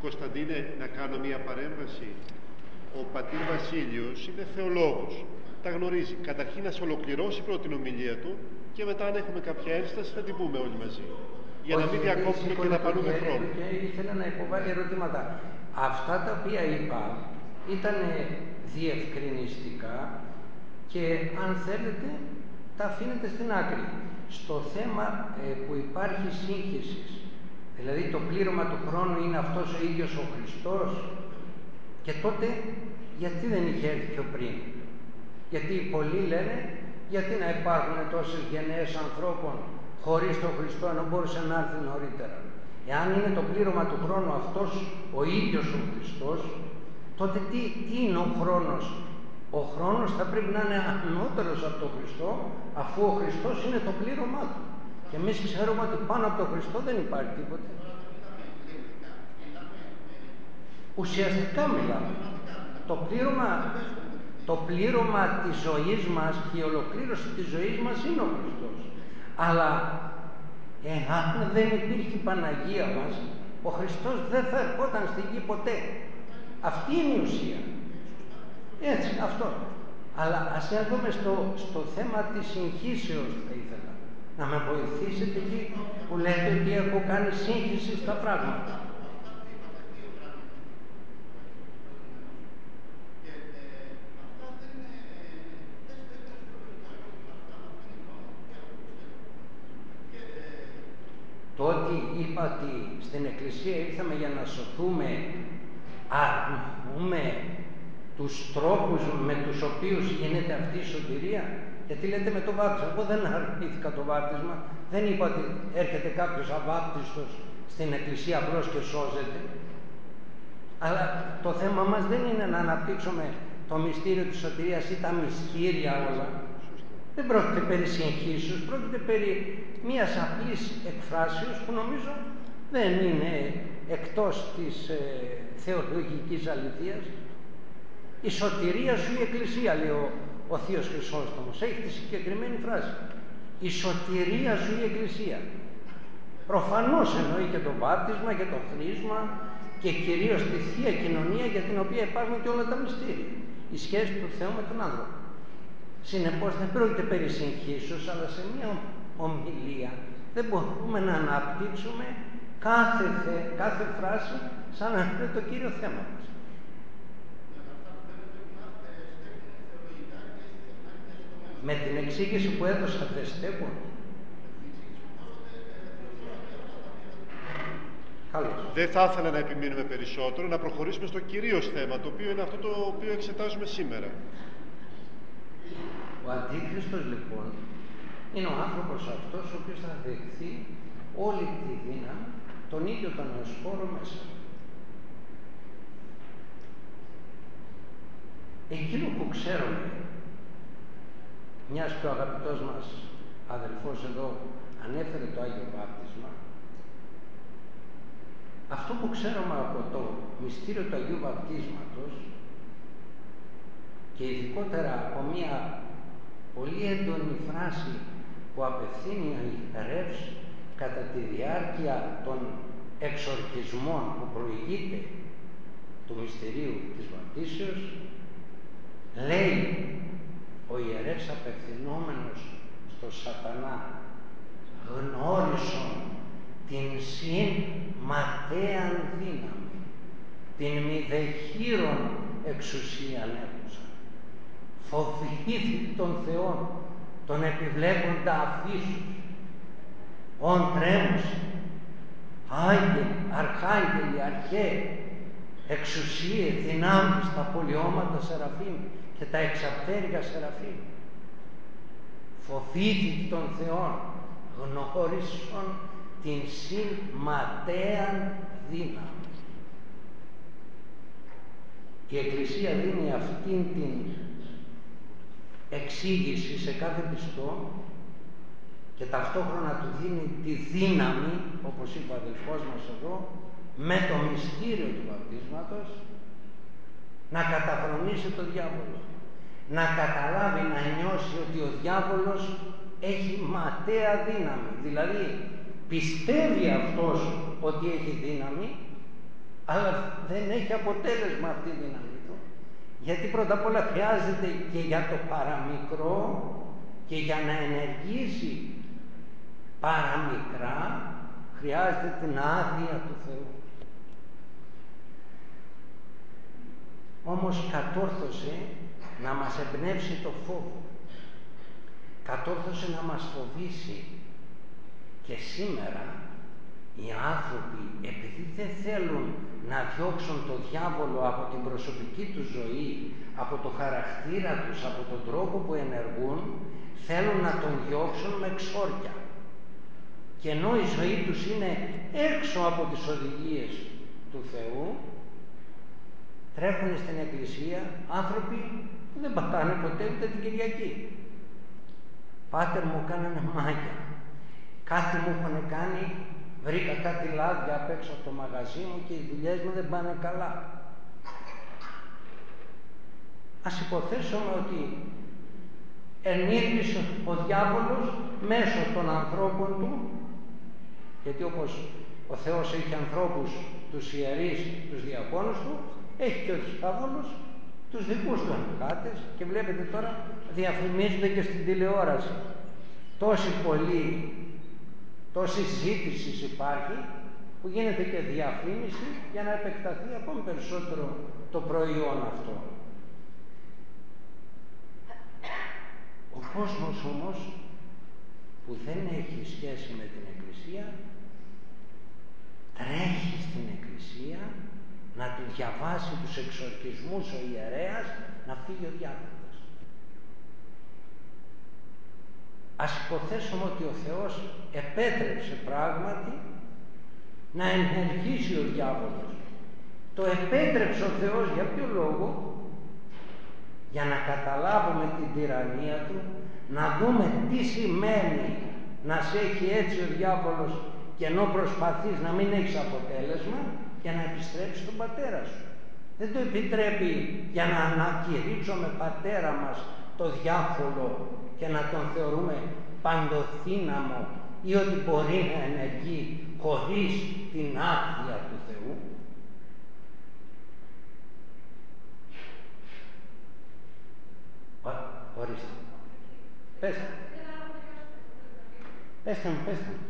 Κωνσταντίνε, να κάνω μία παρέμβαση. Ο πατήρ Βασίλειος είναι θεολόγος. Τα γνωρίζει. Καταρχήν να σε ολοκληρώσει πρώτη την ομιλία του και μετά αν έχουμε κάποια ένσταση θα την πούμε όλοι μαζί. Για να μην διακόπτουμε και να πανούμε χρόνο. Και ήθελα να υποβάλει ερωτήματα. Αυτά τα οποία είπα ήταν διευκρινιστικά και αν θέλετε τα αφήνετε στην άκρη. Στο θέμα ε, που υπάρχει σύγχυσης Δηλαδή το πλήρωμα του χρόνου είναι αυτός ο ίδιος ο Χριστός; Και τότε γιατί δεν είχε έρθει πιο πριν; Γιατί πολλοί λένε γιατί να υπάρχουν τόσες γενναίες ανθρώπων χωρίς τον Χριστό ενώ μπορούσε να έρθει νωρίτερα; Εάν είναι το πλήρωμα του χρόνου αυτός ο ίδιος ο Χριστός, τότε τι, τι είναι ο χρόνος; Ο χρόνος θα πρέπει να είναι ανώτερος από τον Χριστό, αφού ο Χριστός είναι το πλήρωμά του. Και εμείς ξέρουμε ότι πάνω από τον Χριστό δεν υπάρχει τίποτα. Ουσιαστικά μιλάμε. Το πλήρωμα, το πλήρωμα της ζωής μας και η ολοκλήρωση της ζωής μας είναι ο Χριστός. Αλλά εάν δεν υπήρχε η Παναγία μας, ο Χριστός δεν θα ερχόταν στη γη ποτέ. Αυτή είναι η ουσία. Έτσι, αυτό. Αλλά ας έρθουμε στο, στο θέμα της συγχύσεως θα ήθελα να με βοηθήσετε εκεί που λέτε ότι έχω κάνει σύγχυση στα πράγματα. Το ότι είπα ότι στην Εκκλησία ήρθαμε για να σωθούμε, αρνούμε τους τρόπους με τους οποίους γίνεται αυτή η σωτηρία, γιατί λέτε με το βάπτισμα. Εγώ δεν αρνήθηκα το βάπτισμα. Δεν είπα ότι έρχεται κάποιος αβάπτιστος στην εκκλησία απλώς και σώζεται. Αλλά το θέμα μας δεν είναι να αναπτύξουμε το μυστήριο της σωτηρίας ή τα μυστήρια όλα. Δεν πρόκειται περί συγχύσεως, πρόκειται περί μίας απλής εκφράσεως που νομίζω δεν είναι εκτός της ε, θεολογικής αληθείας. Η σωτηρία σου η Εκκλησία, λέει ο, ο Θείος Χρυσόστομος. Έχει τη συγκεκριμένη φράση. Η σωτηρία σου η Εκκλησία. Προφανώς εννοεί και το βάπτισμα και το χρήσμα και κυρίως τη Θεία Κοινωνία για την οποία υπάρχουν και όλα τα μυστήρια. Η σχέση του Θεού με τον άνθρωπο. Συνεπώς δεν πρόκειται περί συγχύσεως, αλλά σε μια ομιλία δεν μπορούμε να αναπτύξουμε κάθε, κάθε φράση σαν να είναι το κύριο θέμα μας. Με την εξήγηση που έδωσα δεν στέκουν. Δεν θα ήθελα να επιμείνουμε περισσότερο, να προχωρήσουμε στο κυρίως θέμα, το οποίο είναι αυτό το οποίο εξετάζουμε σήμερα. Ο Αντίχριστος λοιπόν είναι ο άνθρωπος αυτός ο οποίος θα δεχθεί όλη τη δύναμη, τον ίδιο τον εσφόρο μέσα. Εκείνο που ξέρουμε μιας και ο αγαπητός μας αδελφός εδώ ανέφερε το Άγιο Βάπτισμα, αυτό που ξέρουμε από το μυστήριο του Αγίου Βαπτίσματος και ειδικότερα από μια πολύ έντονη φράση που απευθύνει ο ιερεύς κατά τη διάρκεια των εξορκισμών που προηγείται του μυστηρίου της βαπτίσεως λέει ο ιερεύς απευθυνόμενος στο σατανά γνώρισον την συν ματέαν δύναμη την μηδεχείρον εξουσίαν έχουσα φοβήθη των Θεών τον επιβλέποντα αφήσους ον τρέμους άγγελοι, αρχάγγελοι, αρχαίοι εξουσίες, δυνάμεις, τα πολιώματα Σεραφείμ και τα εξαπτέρυγα Σεραφείμ. Φοβήθη των Θεών, γνώρισον την συν ματέαν δύναμη. Η Εκκλησία δίνει αυτήν την εξήγηση σε κάθε πιστό και ταυτόχρονα του δίνει τη δύναμη, όπως είπε ο αδελφός μας εδώ, με το μυστήριο του βαπτίσματος να καταφρονήσει το διάβολο. Να καταλάβει, να νιώσει ότι ο διάβολος έχει ματέα δύναμη. Δηλαδή πιστεύει αυτός ότι έχει δύναμη, αλλά δεν έχει αποτέλεσμα αυτή η δύναμη του. Γιατί πρώτα απ' όλα χρειάζεται και για το παραμικρό και για να ενεργήσει παραμικρά χρειάζεται την άδεια του Θεού. Όμως κατόρθωσε να μας εμπνεύσει το φόβο. Κατόρθωσε να μας φοβήσει και σήμερα οι άνθρωποι επειδή δεν θέλουν να διώξουν το διάβολο από την προσωπική τους ζωή, από το χαρακτήρα τους, από τον τρόπο που ενεργούν, θέλουν να τον διώξουν με ξόρια. Και ενώ η ζωή τους είναι έξω από τις οδηγίες του Θεού, τρέχουν στην εκκλησία άνθρωποι που δεν πατάνε ποτέ ούτε την Κυριακή. Πάτερ μου κάνανε μάγια. Κάτι μου έχουν κάνει, βρήκα κάτι λάδια απ' έξω από το μαγαζί μου και οι δουλειές μου δεν πάνε καλά. Ας υποθέσουμε ότι ενήργησε ο διάβολος μέσω των ανθρώπων του, γιατί όπως ο Θεός έχει ανθρώπους, τους ιερείς, τους διακόνους του, έχει και ο διάβολος τους δικούς του ανεργάτες και βλέπετε τώρα διαφημίζονται και στην τηλεόραση. Τόση πολύ, τόση ζήτηση υπάρχει που γίνεται και διαφήμιση για να επεκταθεί ακόμη περισσότερο το προϊόν αυτό. Ο κόσμος όμως που δεν έχει σχέση με την Εκκλησία τρέχει στην Εκκλησία να του διαβάσει τους εξορκισμούς ο ιερέας να φύγει ο διάβολος. Ας υποθέσουμε ότι ο Θεός επέτρεψε πράγματι να ενεργήσει ο διάβολος. Το επέτρεψε ο Θεός για ποιο λόγο; Για να καταλάβουμε την τυραννία του να δούμε τι σημαίνει να σε έχει έτσι ο διάβολος και ενώ προσπαθείς να μην έχεις αποτέλεσμα για να επιστρέψει τον πατέρα σου. Δεν το επιτρέπει για να ανακηρύξουμε πατέρα μας το διάφολο και να τον θεωρούμε παντοθύναμο ή ότι μπορεί να ενεργεί χωρίς την άδεια του Θεού. ορίστε. Πέστε. Πέστε μου, πέστε μου.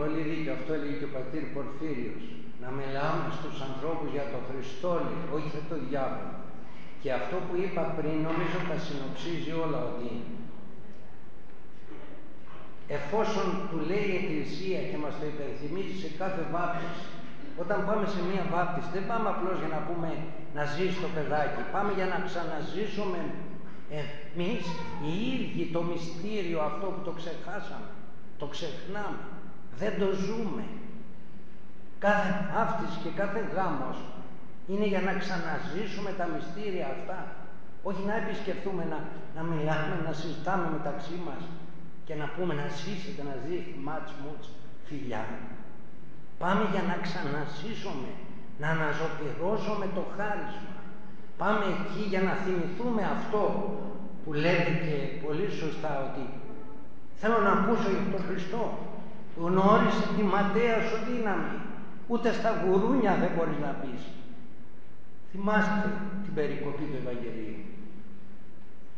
Πολύ δίκιο, αυτό έλεγε και ο πατήρ Πορφύριος, να μιλάμε στους ανθρώπους για το Χριστό, όχι για το διάβολο. Και αυτό που είπα πριν νομίζω τα συνοψίζει όλα ότι εφόσον του λέει η Εκκλησία και μας το υπενθυμίζει σε κάθε βάπτιση Όταν πάμε σε μία βάπτιση δεν πάμε απλώς για να πούμε να ζήσει το παιδάκι. Πάμε για να ξαναζήσουμε εμείς οι ίδιοι το μυστήριο αυτό που το ξεχάσαμε. Το ξεχνάμε. Δεν το ζούμε. Κάθε βάπτιση και κάθε γάμος είναι για να ξαναζήσουμε τα μυστήρια αυτά. Όχι να επισκεφθούμε, να, να μιλάμε, να συζητάμε μεταξύ μας και να πούμε να ζήσετε, να ζήσει μάτς μούτς φιλιά. Πάμε για να ξαναζήσουμε, να αναζωπηρώσουμε το χάρισμα. Πάμε εκεί για να θυμηθούμε αυτό που λέτε και πολύ σωστά ότι θέλω να ακούσω για τον Χριστό. Γνώρισε τη ματέα σου δύναμη. Ούτε στα γουρούνια δεν μπορείς να πεις. Θυμάστε την περικοπή του Ευαγγελίου.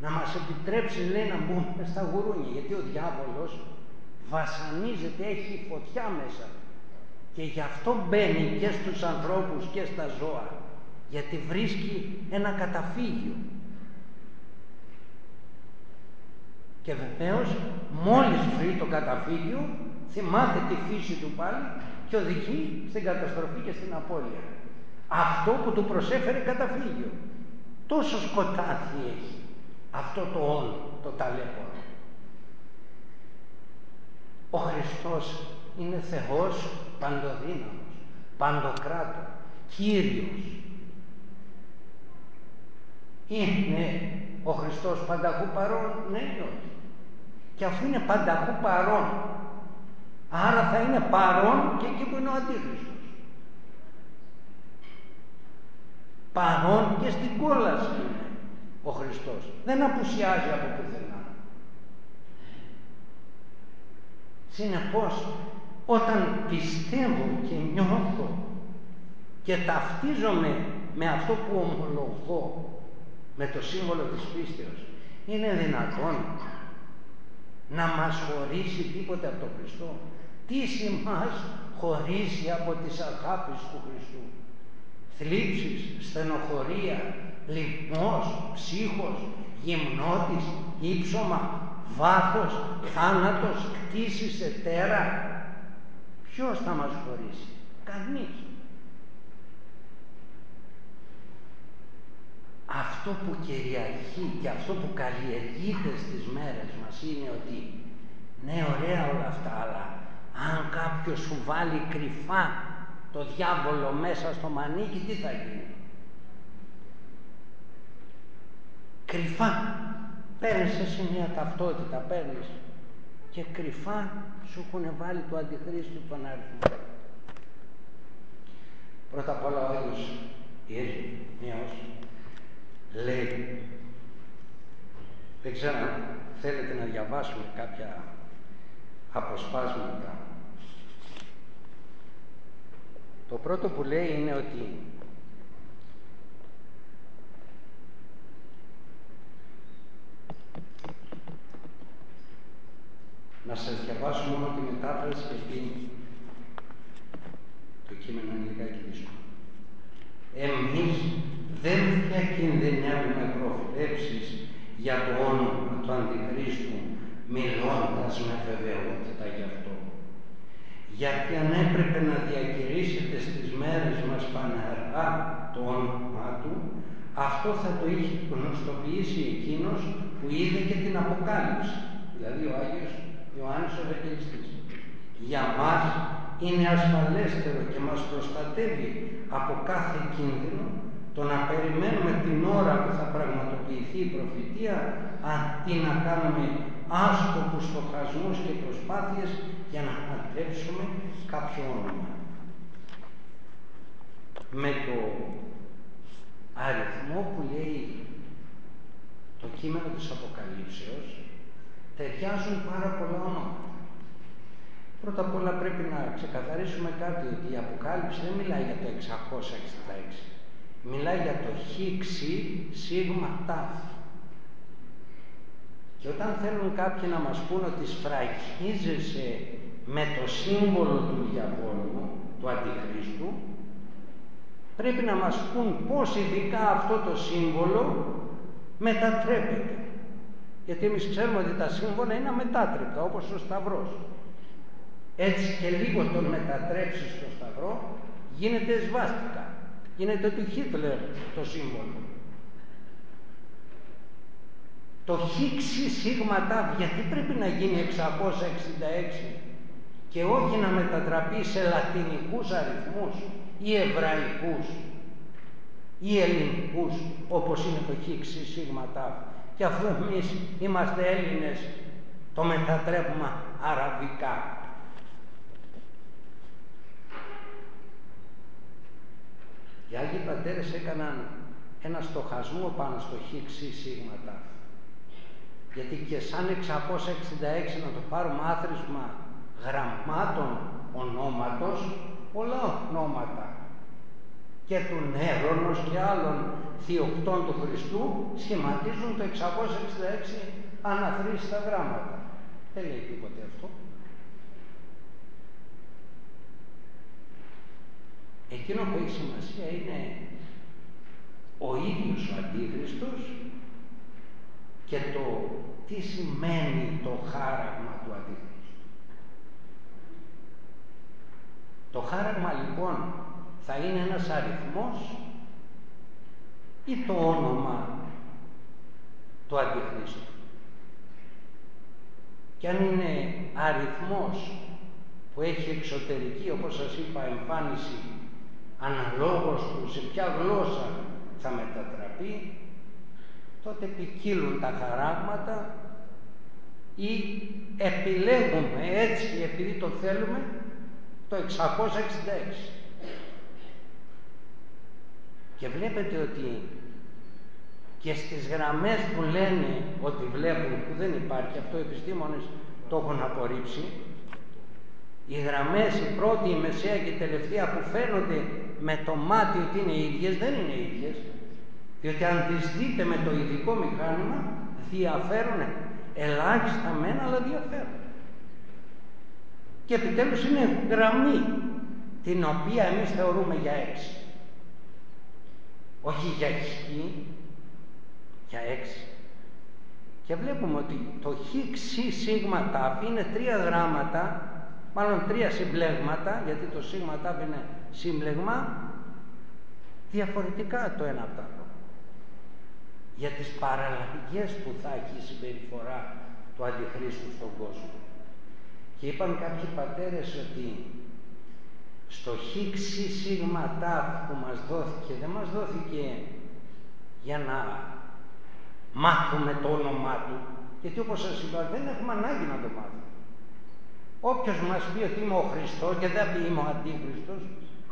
Να μας επιτρέψει λέει να μπούμε στα γουρούνια γιατί ο διάβολος βασανίζεται, έχει φωτιά μέσα και γι' αυτό μπαίνει και στους ανθρώπους και στα ζώα γιατί βρίσκει ένα καταφύγιο και βεβαίως μόλις βρει το καταφύγιο θυμάται τη φύση του πάλι και οδηγεί στην καταστροφή και στην απώλεια αυτό που του προσέφερε καταφύγιο τόσο σκοτάδι έχει αυτό το όν, το ταλέπορο ο Χριστός είναι Θεός παντοδύναμος, παντοκράτος, Κύριος. Είναι ο Χριστός πανταχού παρόν, ναι ή όχι; Και αφού είναι πανταχού παρόν, άρα θα είναι παρόν και εκεί που είναι ο Αντίχριστος. Παρόν και στην κόλαση είναι ο Χριστός. Δεν απουσιάζει από πουθενά. Συνεπώς, όταν πιστεύω και νιώθω και ταυτίζομαι με αυτό που ομολογώ, με το σύμβολο της πίστεως, είναι δυνατόν να μας χωρίσει τίποτε από τον Χριστό. Τι μας χωρίσει από τις αγάπης του Χριστού. Θλίψεις, στενοχωρία, λυπμός, ψύχος, γυμνότης, ύψωμα, βάθος, θάνατος, κτήσεις, ετέρα. Ποιος θα μας χωρίσει; Κανείς. Αυτό που κυριαρχεί και αυτό που καλλιεργείται στις μέρες μας είναι ότι ναι ωραία όλα αυτά αλλά αν κάποιος σου βάλει κρυφά το διάβολο μέσα στο μανίκι τι θα γίνει; Κρυφά Παίρνεις εσύ μια ταυτότητα, παίρνεις και κρυφά σου έχουν βάλει το αντιχρίστου τον αριθμό. Πρώτα απ' όλα ο Άγιος Ιερνιός λέει δεν ξέρω αν θέλετε να διαβάσουμε κάποια αποσπάσματα. Το πρώτο που λέει είναι ότι να σας διαβάσω μόνο τη μετάφραση και εκείνη. Το κείμενο είναι λιγάκι δύσκολο. Εμείς δεν διακινδυνεύουμε προβλέψεις για το όνομα του Αντιχρίστου μιλώντας με βεβαιότητα γι' αυτό. Γιατί αν έπρεπε να διακηρύσετε στις μέρες μας πανεργά το όνομά Του, αυτό θα το είχε γνωστοποιήσει εκείνος που είδε και την Αποκάλυψη, δηλαδή ο Άγιος Ιωάννης ο Ευαγγελιστής. Για μας είναι ασφαλέστερο και μας προστατεύει από κάθε κίνδυνο το να περιμένουμε την ώρα που θα πραγματοποιηθεί η προφητεία αντί να κάνουμε άσκοπους στοχασμούς και προσπάθειες για να αντρέψουμε κάποιο όνομα. Με το αριθμό που λέει το κείμενο της Αποκαλύψεως ταιριάζουν πάρα πολλά ονόματα. Πρώτα απ' όλα πρέπει να ξεκαθαρίσουμε κάτι, ότι η Αποκάλυψη δεν μιλάει για το 666. Μιλάει για το χ, ξ, σίγμα, τάφ. Και όταν θέλουν κάποιοι να μας πούν ότι σφραγίζεσαι με το σύμβολο του διαβόλου, του Αντιχρίστου, πρέπει να μας πούν πώς ειδικά αυτό το σύμβολο μετατρέπεται. Γιατί εμείς ξέρουμε ότι τα σύμβολα είναι αμετάτρεπτα, όπως ο Σταυρός. Έτσι και λίγο τον μετατρέψεις στο Σταυρό, γίνεται σβάστηκα. Γίνεται του Χίτλερ το σύμβολο. Το χίξι σίγμα γιατί πρέπει να γίνει 666 και όχι να μετατραπεί σε λατινικούς αριθμούς ή εβραϊκούς ή ελληνικούς όπως είναι το χίξι σίγμα και αφού εμείς είμαστε Έλληνες το μετατρέπουμε αραβικά. Οι Άγιοι Πατέρες έκαναν ένα στοχασμό πάνω στο χίξι σίγμα γιατί και σαν 666 να το πάρουμε άθροισμα γραμμάτων ονόματος, πολλά ονόματα και του Νέρονος και άλλων θειοκτών του Χριστού σχηματίζουν το 666 αναθρίστα γράμματα. Δεν λέει τίποτε αυτό. Εκείνο που έχει σημασία είναι ο ίδιος ο Αντίχριστος και το τι σημαίνει το χάραγμα του Αντίχριστου. Το χάραγμα λοιπόν θα είναι ένας αριθμός ή το όνομα του Αντιχρίστου. Και αν είναι αριθμός που έχει εξωτερική, όπως σας είπα, εμφάνιση αναλόγως του σε ποια γλώσσα θα μετατραπεί, τότε ποικίλουν τα χαράγματα ή επιλέγουμε έτσι επειδή το θέλουμε το 666. Και βλέπετε ότι και στις γραμμές που λένε ότι βλέπουν, που δεν υπάρχει, αυτό οι επιστήμονες το έχουν απορρίψει, οι γραμμές, η πρώτη, η μεσαία και η τελευταία που φαίνονται με το μάτι ότι είναι ίδιες, δεν είναι ίδιες. Διότι αν τις δείτε με το ειδικό μηχάνημα, διαφέρουν ελάχιστα μένα, αλλά διαφέρουν. Και επιτέλους είναι γραμμή, την οποία εμείς θεωρούμε για έξι. Όχι για ισχύ, για έξι. Και βλέπουμε ότι το χ, ξ, σίγμα, τ είναι τρία γράμματα, μάλλον τρία συμπλέγματα, γιατί το σίγμα, τ είναι σύμπλεγμα, διαφορετικά το ένα από το άλλο. Για τις παραλλαγές που θα έχει η συμπεριφορά του Αντιχρίστου στον κόσμο. Και είπαν κάποιοι πατέρες ότι στο χ, ξ, σίγμα, τ που μας δόθηκε, δεν μας δόθηκε για να μάθουμε το όνομά του. Γιατί όπως σας είπα δεν έχουμε ανάγκη να το μάθουμε. Όποιος μας πει ότι είμαι ο Χριστός και δεν πει είμαι ο Αντίχριστος,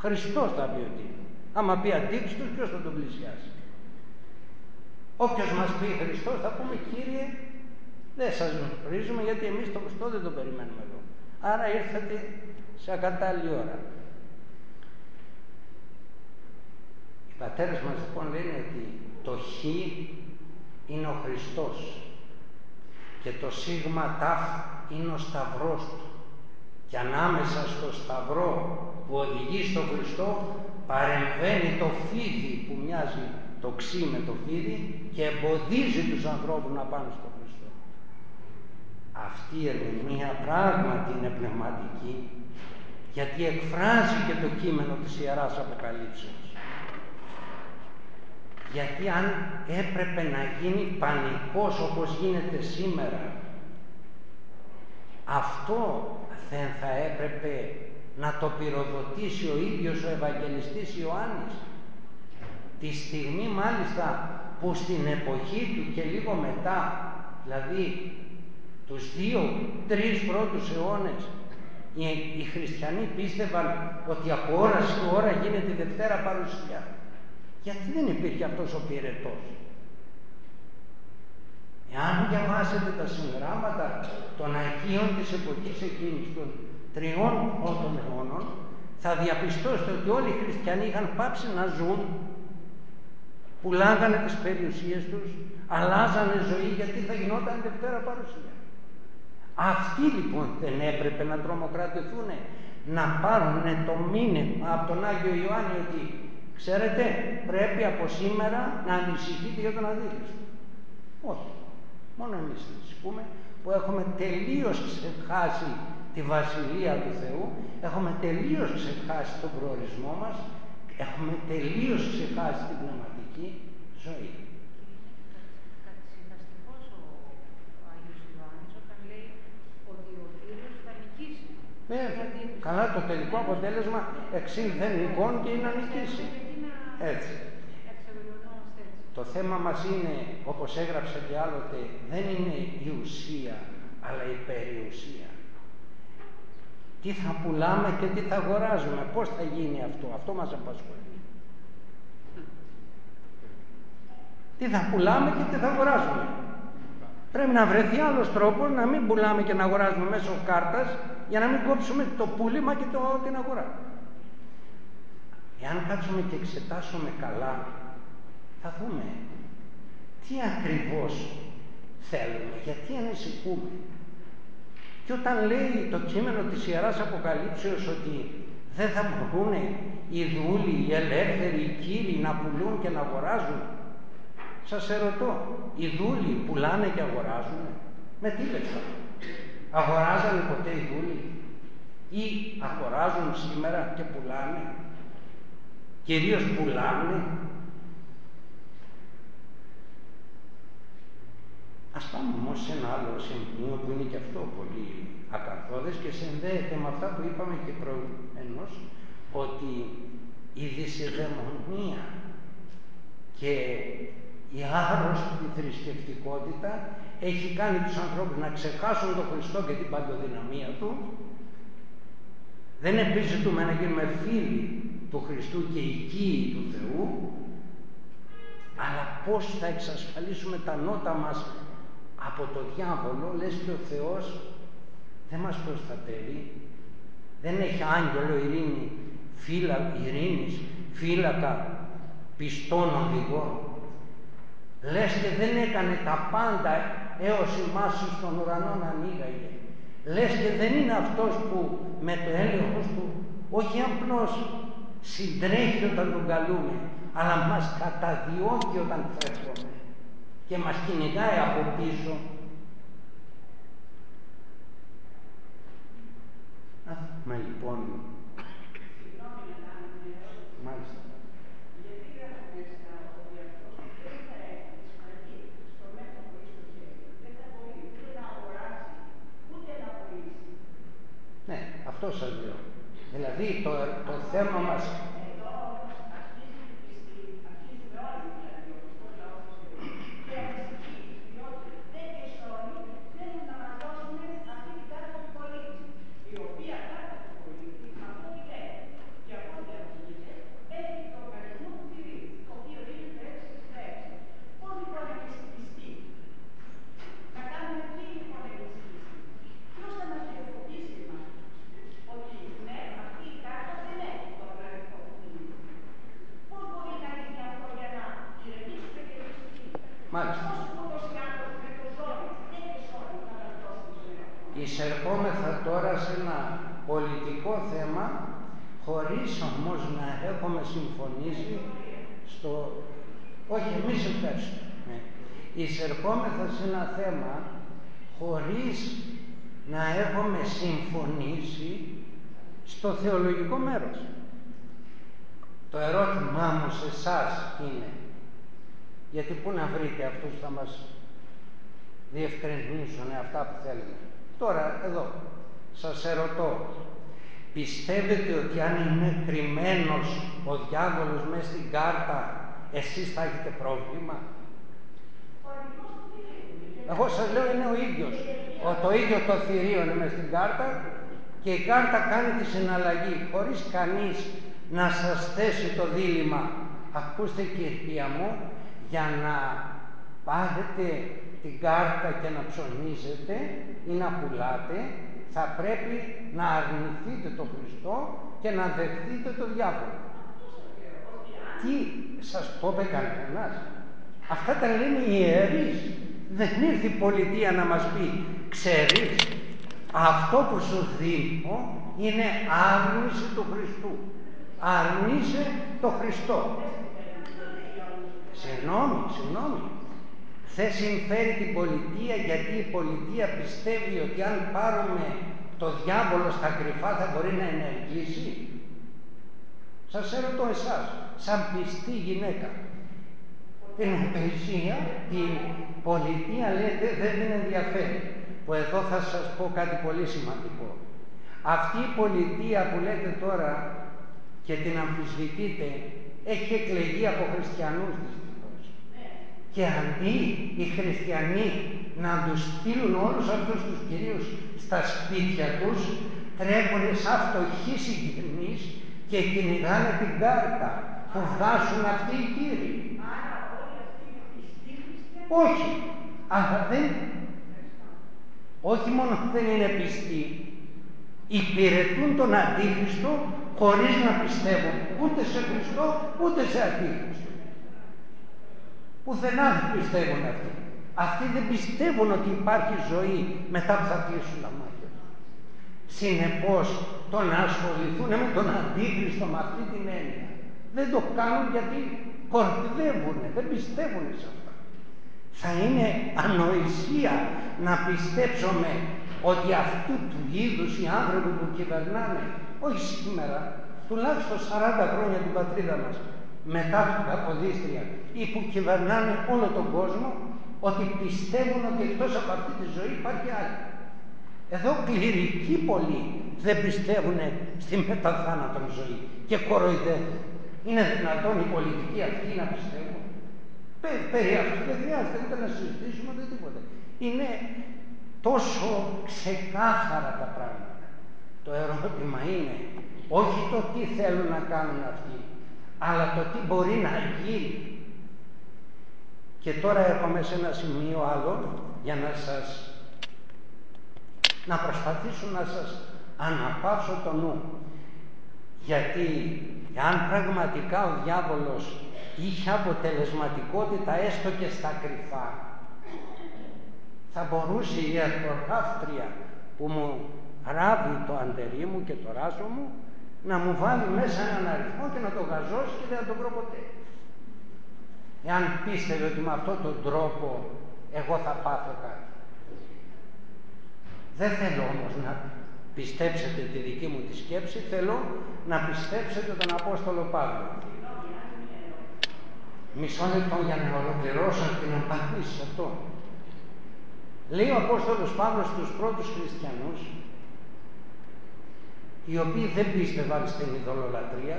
Χριστός θα πει ότι είναι. Άμα πει Αντίχριστος ποιος θα τον πλησιάσει. Όποιος μας πει Χριστός θα πούμε Κύριε δεν σας γνωρίζουμε γιατί εμείς τον Χριστό δεν τον περιμένουμε εδώ. Άρα ήρθατε σε ακατάλληλη ώρα. Οι πατέρες μας λοιπόν λένε ότι το χ είναι ο Χριστός και το σίγμα ταφ είναι ο σταυρός του και ανάμεσα στο σταυρό που οδηγεί στο Χριστό παρεμβαίνει το φίδι που μοιάζει το ξύ με το φίδι και εμποδίζει τους ανθρώπους να πάνε στο Χριστό. Αυτή η ερμηνεία πράγματι είναι πνευματική γιατί εκφράζει και το κείμενο της Ιεράς Αποκαλύψεως. Γιατί αν έπρεπε να γίνει πανικός όπως γίνεται σήμερα, αυτό δεν θα έπρεπε να το πυροδοτήσει ο ίδιος ο Ευαγγελιστής Ιωάννης. Τη στιγμή μάλιστα που στην εποχή του και λίγο μετά, δηλαδή τους δύο, τρεις πρώτους αιώνες, οι, οι χριστιανοί πίστευαν ότι από ώρα σε ώρα γίνεται η Δευτέρα Παρουσία. Γιατί δεν υπήρχε αυτός ο πυρετός; Εάν διαβάσετε τα συγγράμματα των Αγίων της εποχής εκείνης των τριών πρώτων αιώνων, θα διαπιστώσετε ότι όλοι οι χριστιανοί είχαν πάψει να ζουν, πουλάγανε τις περιουσίες τους, αλλάζανε ζωή γιατί θα γινόταν Δευτέρα Παρουσία. Αυτοί λοιπόν δεν έπρεπε να τρομοκρατηθούν, να πάρουν το μήνυμα από τον Άγιο Ιωάννη ότι Ξέρετε, πρέπει από σήμερα να ανησυχείτε για τον Αντίχριστο. Όχι. Μόνο εμείς ανησυχούμε που έχουμε τελείως ξεχάσει τη Βασιλεία του Θεού, έχουμε τελείως ξεχάσει τον προορισμό μας, έχουμε τελείως ξεχάσει την πνευματική ζωή. Βέβαια. Καλά το τελικό αποτέλεσμα εξήλ δεν και είναι να νικήσει. Έτσι. Το θέμα μας είναι, όπως έγραψα και άλλοτε, δεν είναι η ουσία, αλλά η περιουσία. Τι θα πουλάμε και τι θα αγοράζουμε, πώς θα γίνει αυτό, αυτό μας απασχολεί. Τι θα πουλάμε και τι θα αγοράζουμε. Πρέπει να βρεθεί άλλος τρόπος να μην πουλάμε και να αγοράζουμε μέσω κάρτας για να μην κόψουμε το πούλημα και το, την αγορά. Εάν κάτσουμε και εξετάσουμε καλά, θα δούμε τι ακριβώς θέλουμε, γιατί ανησυχούμε. Και όταν λέει το κείμενο της Ιεράς Αποκαλύψεως ότι δεν θα μπορούν οι δούλοι, οι ελεύθεροι, οι κύριοι να πουλούν και να αγοράζουν, σας ερωτώ, οι δούλοι πουλάνε και αγοράζουν, με τι λεφτά. Αγοράζανε ποτέ οι δούλοι; Ή αγοράζουν σήμερα και πουλάνε; Κυρίως πουλάνε; Ας πάμε όμως σε ένα άλλο σημείο που είναι και αυτό πολύ ακαθόδες και συνδέεται με αυτά που είπαμε και προηγουμένως ότι η δυσιδαιμονία και η άρρωστη θρησκευτικότητα έχει κάνει τους ανθρώπους να ξεχάσουν τον Χριστό και την παντοδυναμία Του. Δεν επιζητούμε να γίνουμε φίλοι του Χριστού και οικοί του Θεού αλλά πώς θα εξασφαλίσουμε τα νότα μας από το διάβολο λες και ο Θεός δεν μας προστατεύει. Δεν έχει άγγελο ειρήνη, φύλα, ειρήνης, φύλακα πιστών οδηγών λες και δεν έκανε τα πάντα έως η μάση στον ουρανό να ανοίγαγε. Λες και δεν είναι αυτός που με το έλεγχος του όχι απλώς συντρέχει όταν τον καλούμε, αλλά μας καταδιώκει όταν φεύγουμε και μας κυνηγάει από πίσω. Μα λοιπόν Αυτό σας λέω. Δηλαδή το, το θέμα μας εισερχόμεθα σε ένα θέμα χωρίς να έχουμε συμφωνήσει στο θεολογικό μέρος. Το ερώτημά μου σε εσάς είναι γιατί πού να βρείτε αυτούς που θα μας διευκρινίσουν αυτά που θέλουμε. Τώρα εδώ σας ερωτώ πιστεύετε ότι αν είναι κρυμμένος ο διάβολος μέσα στην κάρτα εσείς θα έχετε πρόβλημα; Εγώ σας λέω είναι ο ίδιος. Ο, το ίδιο το θηρίο είναι μες στην κάρτα και η κάρτα κάνει τη συναλλαγή χωρίς κανείς να σας θέσει το δίλημα. Ακούστε κυρία μου, για να πάρετε την κάρτα και να ψωνίζετε ή να πουλάτε, θα πρέπει να αρνηθείτε το Χριστό και να δεχτείτε το διάβολο. Τι σας πω κανένας; Αυτά τα λένε οι ιερείς. Δεν ήρθε η πολιτεία να μας πει, ξέρεις, αυτό που σου δίνω είναι άρνηση του Χριστού. Αρνήσε το Χριστό. Συγγνώμη, συγγνώμη. Δεν συμφέρει την πολιτεία γιατί η πολιτεία πιστεύει ότι αν πάρουμε το διάβολο στα κρυφά θα μπορεί να ενεργήσει; Σας ερωτώ εσάς, σαν πιστή γυναίκα, την εκκλησία, την πολιτεία λέτε δεν την ενδιαφέρει. Που εδώ θα σας πω κάτι πολύ σημαντικό. Αυτή η πολιτεία που λέτε τώρα και την αμφισβητείτε έχει εκλεγεί από χριστιανούς δυστυχώς. Και αντί οι χριστιανοί να τους στείλουν όλους αυτούς τους κυρίους στα σπίτια τους, τρέχουν σαν φτωχοί συγγενείς και κυνηγάνε την κάρτα που βγάζουν αυτοί οι κύριοι. Όχι, αλλά δεν, όχι μόνο δεν είναι πιστοί, υπηρετούν τον Αντίχριστο χωρίς να πιστεύουν ούτε σε Χριστό ούτε σε Αντίχριστο. Πουθενά δεν πιστεύουν αυτοί. Αυτοί δεν πιστεύουν ότι υπάρχει ζωή μετά που θα κλείσουν τα μάτια τους. Συνεπώς το να ασχοληθούν με τον Αντίχριστο με αυτή την έννοια δεν το κάνουν γιατί κορδεύουν, δεν πιστεύουν σε αυτά. Θα είναι ανοησία να πιστέψουμε ότι αυτού του είδους οι άνθρωποι που κυβερνάνε, όχι σήμερα, τουλάχιστον 40 χρόνια την πατρίδα μας, μετά την Καποδίστρια ή που κυβερνάνε όλο τον κόσμο, ότι πιστεύουν ότι εκτός από αυτή τη ζωή υπάρχει άλλη. Εδώ κληρικοί πολλοί δεν πιστεύουν στη μεταθάνατον ζωή και κοροϊδεύουν. Είναι δυνατόν οι πολιτικοί αυτοί να πιστεύουν; Περί αυτού δεν χρειάζεται ούτε να συζητήσουμε ούτε τίποτα. Είναι τόσο ξεκάθαρα τα πράγματα. Το ερώτημα είναι όχι το τι θέλουν να κάνουν αυτοί, αλλά το τι μπορεί να γίνει. Και τώρα έρχομαι σε ένα σημείο άλλο για να σας να προσπαθήσω να σας αναπαύσω το νου. Γιατί αν πραγματικά ο διάβολος είχε αποτελεσματικότητα έστω και στα κρυφά, θα μπορούσε η αρχογράφτρια που μου ράβει το αντερί μου και το ράσο μου να μου βάλει μέσα έναν αριθμό και να το γαζώσει και δεν θα τον βρω ποτέ. Εάν πίστευε ότι με αυτόν τον τρόπο εγώ θα πάθω κάτι. Δεν θέλω όμως να πιστέψετε τη δική μου τη σκέψη, θέλω να πιστέψετε τον Απόστολο Παύλο. Μισό λεπτό για να ολοκληρώσω την απάντηση σε αυτό. Λέει ο Απόστολος Παύλος στους πρώτους χριστιανούς, οι οποίοι δεν πίστευαν στην ειδωλολατρία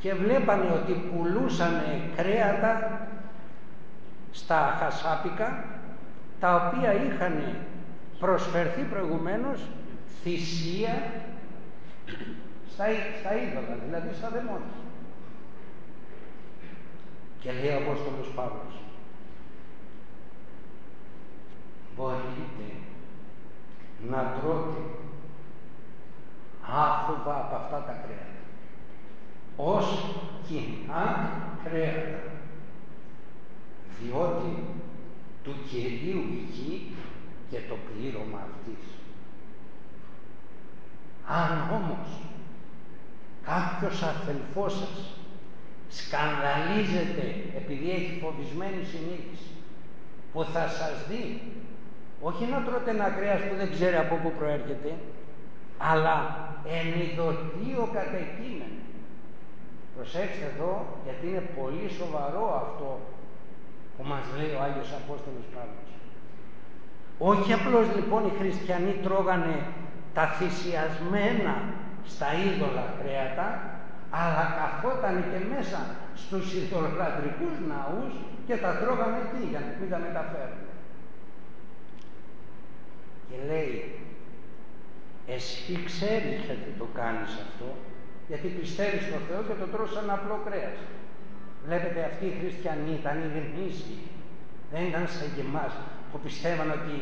και βλέπανε ότι πουλούσαν κρέατα στα χασάπικα, τα οποία είχαν προσφερθεί προηγουμένως θυσία στα, στα είδωλα, δηλαδή στα δαιμόνια. Και λέει ο Απόστολος Παύλος, μπορείτε να τρώτε άφοβα από αυτά τα κρέατα ως κοινά κρέατα διότι του Κυρίου η γη και το πλήρωμα αυτής. Αν όμως κάποιος αδελφός σας σκανδαλίζεται επειδή έχει φοβισμένη συνείδηση που θα σας δει όχι να τρώτε ένα κρέας που δεν ξέρει από πού προέρχεται αλλά ενιδωτείο κατεκείμενο προσέξτε εδώ γιατί είναι πολύ σοβαρό αυτό που μας λέει ο Άγιος Απόστολος Παύλος όχι απλώς λοιπόν οι χριστιανοί τρώγανε τα θυσιασμένα στα είδωλα κρέατα, αλλά καθόταν και μέσα στους ειδωλολατρικούς ναούς και τα τρώγανε εκεί για να μην τα μεταφέρουν. Και λέει, εσύ ξέρεις γιατί το κάνεις αυτό, γιατί πιστεύεις στο Θεό και το τρως σαν απλό κρέας. Βλέπετε αυτοί οι χριστιανοί ήταν ήδη δεν ήταν σαν και εμάς που πιστεύαν ότι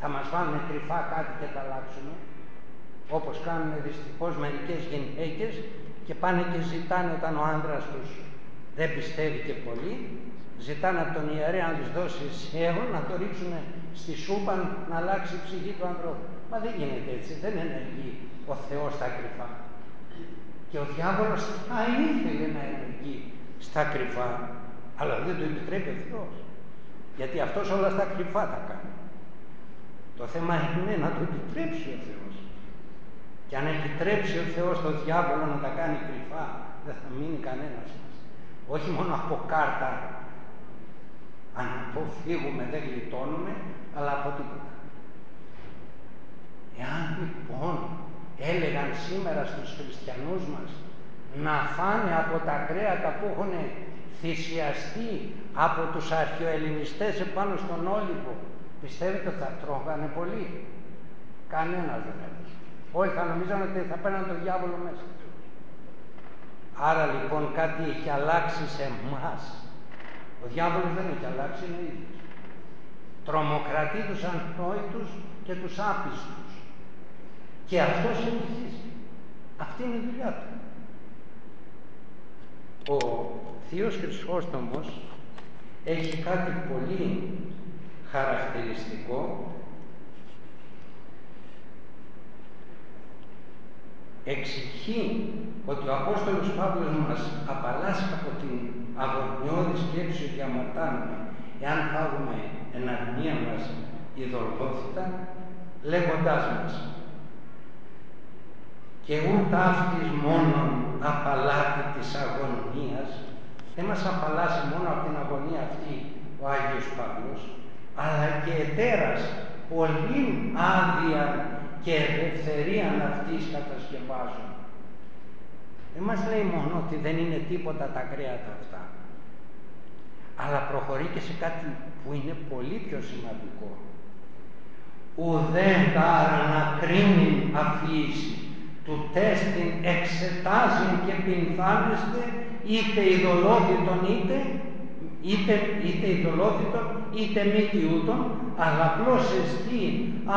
θα μας βάλουν κρυφά κάτι και τα αλλάξουν όπως κάνουν δυστυχώς μερικές γυναίκες και πάνε και ζητάνε όταν ο άντρας τους δεν πιστεύει και πολύ ζητάνε από τον ιερέα να τους δώσει σέον να το ρίξουν στη σούπα να αλλάξει η ψυχή του ανθρώπου μα δεν γίνεται έτσι, δεν ενεργεί ο Θεός στα κρυφά και ο διάβολος θα ήθελε να ενεργεί στα κρυφά αλλά δεν το επιτρέπει ο Θεός γιατί αυτός όλα στα κρυφά τα κάνει το θέμα είναι να το επιτρέψει ο Θεός Και αν επιτρέψει ο Θεός τον διάβολο να τα κάνει κρυφά, δεν θα μείνει κανένας μας. Όχι μόνο από κάρτα, αν αποφύγουμε δεν γλιτώνουμε, αλλά από τίποτα. Εάν λοιπόν έλεγαν σήμερα στους χριστιανούς μας να φάνε από τα κρέατα που έχουν θυσιαστεί από τους αρχαιοελληνιστές επάνω στον Όλυβο, πιστεύετε ότι θα τρώγανε πολύ; Κανένας δεν θα Όλοι θα νομίζαν ότι θα παίρναν τον διάβολο μέσα. Άρα λοιπόν κάτι έχει αλλάξει σε εμάς. Ο διάβολος δεν έχει αλλάξει, είναι ίδιος. Τρομοκρατεί τους ανόητους και τους άπιστους. Και αυτός συνεχίζει. Αυτή είναι η δουλειά του. Ο Θείος Χρυσόστομος έχει κάτι πολύ χαρακτηριστικό εξηγεί ότι ο Απόστολος Παύλος μας απαλλάσσει από την αγωνιώδη σκέψη ότι αμαρτάνουμε εάν φάγουμε εν αγνία μας ειδωλγόθητα λέγοντάς μας και ούτε αυτής μόνον απαλλάτη της αγωνίας δεν μας απαλλάσσει μόνο από την αγωνία αυτή ο Άγιος Παύλος αλλά και ετέρας πολύ άδεια και ελευθερία αυτής κατασκευάζουν. Δεν μας λέει μόνο ότι δεν είναι τίποτα τα κρέατα αυτά, αλλά προχωρεί και σε κάτι που είναι πολύ πιο σημαντικό. Ουδέν άρα να κρίνει αφήσει, του τέστην εξετάζει και πινθάνεστε είτε ειδωλόθητον είτε είτε, είτε ειδωλόθητον είτε μη τιούτον αλλά απλώς εστί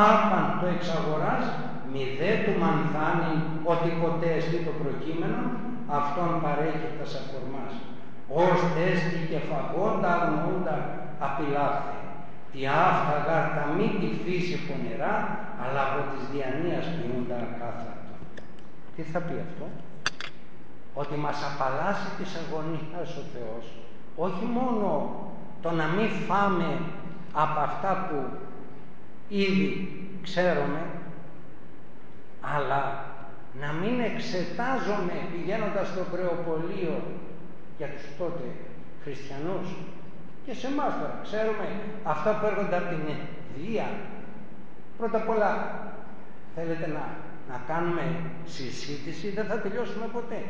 άπαν το εξαγοράς μη δε του μανθάνει ότι ποτέ εστί το προκείμενο αυτόν παρέχει τα σαφορμάς. Ως τέστη και φαγόντα αρνούντα απειλάφθη τι άφθαγα τα μη τη φύση πονηρά αλλά από της διανοίας ποιούντα ακάθαρτο τι θα πει αυτό; Ότι μας απαλλάσσει της αγωνίας ο Θεός όχι μόνο το να μην φάμε από αυτά που ήδη ξέρουμε, αλλά να μην εξετάζομαι πηγαίνοντας στο κρεοπολείο για τους τότε χριστιανούς. Και σε εμάς τώρα ξέρουμε αυτά που έρχονται από την Δία πρώτα απ' όλα θέλετε να, να κάνουμε συζήτηση δεν θα τελειώσουμε ποτέ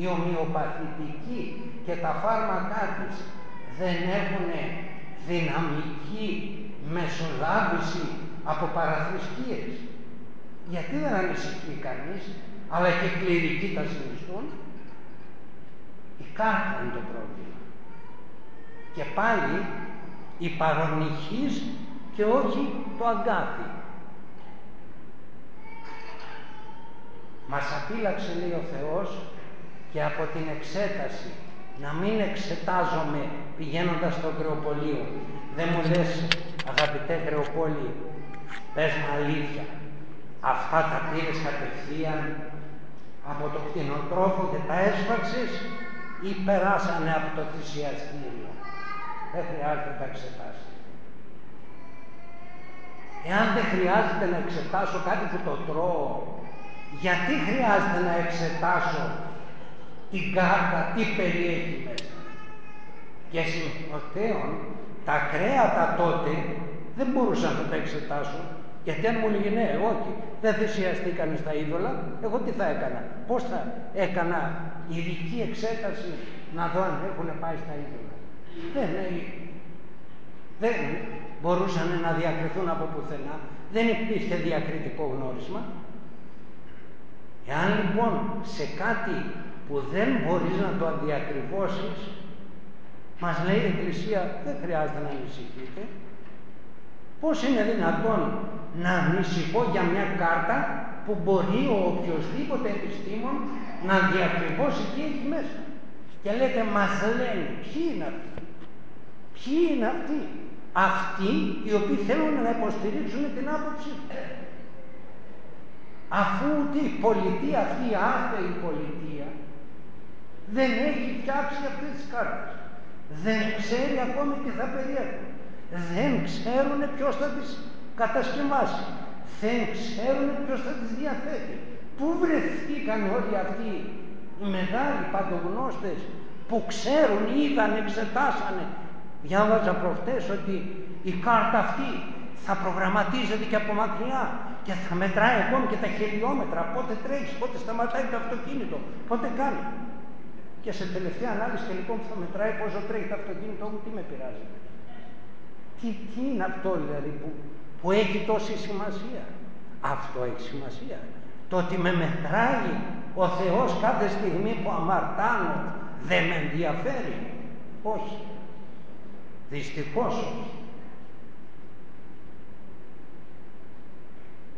η ομοιοπαθητική και τα φάρμακά της δεν έχουν δυναμική μεσολάβηση από παραθρησκείες. Γιατί δεν ανησυχεί κανείς, αλλά και κληρικοί τα συνιστούν; Η κάρτα είναι το πρόβλημα. Και πάλι η παρονυχής και όχι το αγκάθι. Μας απείλαξε λέει ο Θεός και από την εξέταση να μην εξετάζομαι πηγαίνοντας στο κρεοπολείο. Δεν μου λες αγαπητέ κρεοπόλη, πες μου αλήθεια, αυτά τα πήρες κατευθείαν από το κτηνοτρόφο και τα έσφαξες ή περάσανε από το θυσιαστήριο; Δεν χρειάζεται να τα εξετάσεις. Εάν δεν χρειάζεται να εξετάσω κάτι που το τρώω, γιατί χρειάζεται να εξετάσω την κάρτα τι περιέχει μέσα. Και συμφωτέων τα κρέατα τότε δεν μπορούσαν να τα εξετάσουν γιατί αν μου έλεγε ναι, όχι, δεν θυσιαστήκαν στα είδωλα, εγώ τι θα έκανα. Πώς θα έκανα ειδική εξέταση να δω αν έχουν πάει στα είδωλα. Δεν, δεν μπορούσαν να διακριθούν από πουθενά. Δεν υπήρχε διακριτικό γνώρισμα. Εάν λοιπόν σε κάτι που δεν μπορείς να το αδιακριβώσεις μας λέει η Εκκλησία δεν χρειάζεται να ανησυχείτε. Πως είναι δυνατόν να ανησυχώ για μια κάρτα που μπορεί ο οποιοδήποτε επιστήμον να διακριβώσει τι έχει μέσα; Και λέτε μας λένε ποιοι είναι αυτοί; Ποιοι είναι αυτοί; Αυτοί οι οποίοι θέλουν να υποστηρίξουν την άποψη αφού η πολιτεία αυτή η άθεη πολιτεία δεν έχει φτιάξει αυτές τις κάρτες. Δεν ξέρει ακόμη τι θα περιέχουν. Δεν ξέρουν ποιος θα τις κατασκευάσει. Δεν ξέρουν ποιος θα τις διαθέτει. Πού βρεθήκαν όλοι αυτοί οι μεγάλοι παντογνώστες που ξέρουν, είδαν, εξετάσανε. Διάβαζα προχτές ότι η κάρτα αυτή θα προγραμματίζεται και από μακριά και θα μετράει ακόμη και τα χιλιόμετρα, πότε τρέχεις, πότε σταματάει το αυτοκίνητο, πότε κάνει. Και σε τελευταία ανάλυση και λοιπόν θα μετράει πόσο τρέχει το αυτοκίνητο μου, τι με πειράζει. Τι, τι είναι αυτό δηλαδή που, που έχει τόση σημασία; Αυτό έχει σημασία. Το ότι με μετράει ο Θεός κάθε στιγμή που αμαρτάνω δεν με ενδιαφέρει. Όχι. Δυστυχώς όχι.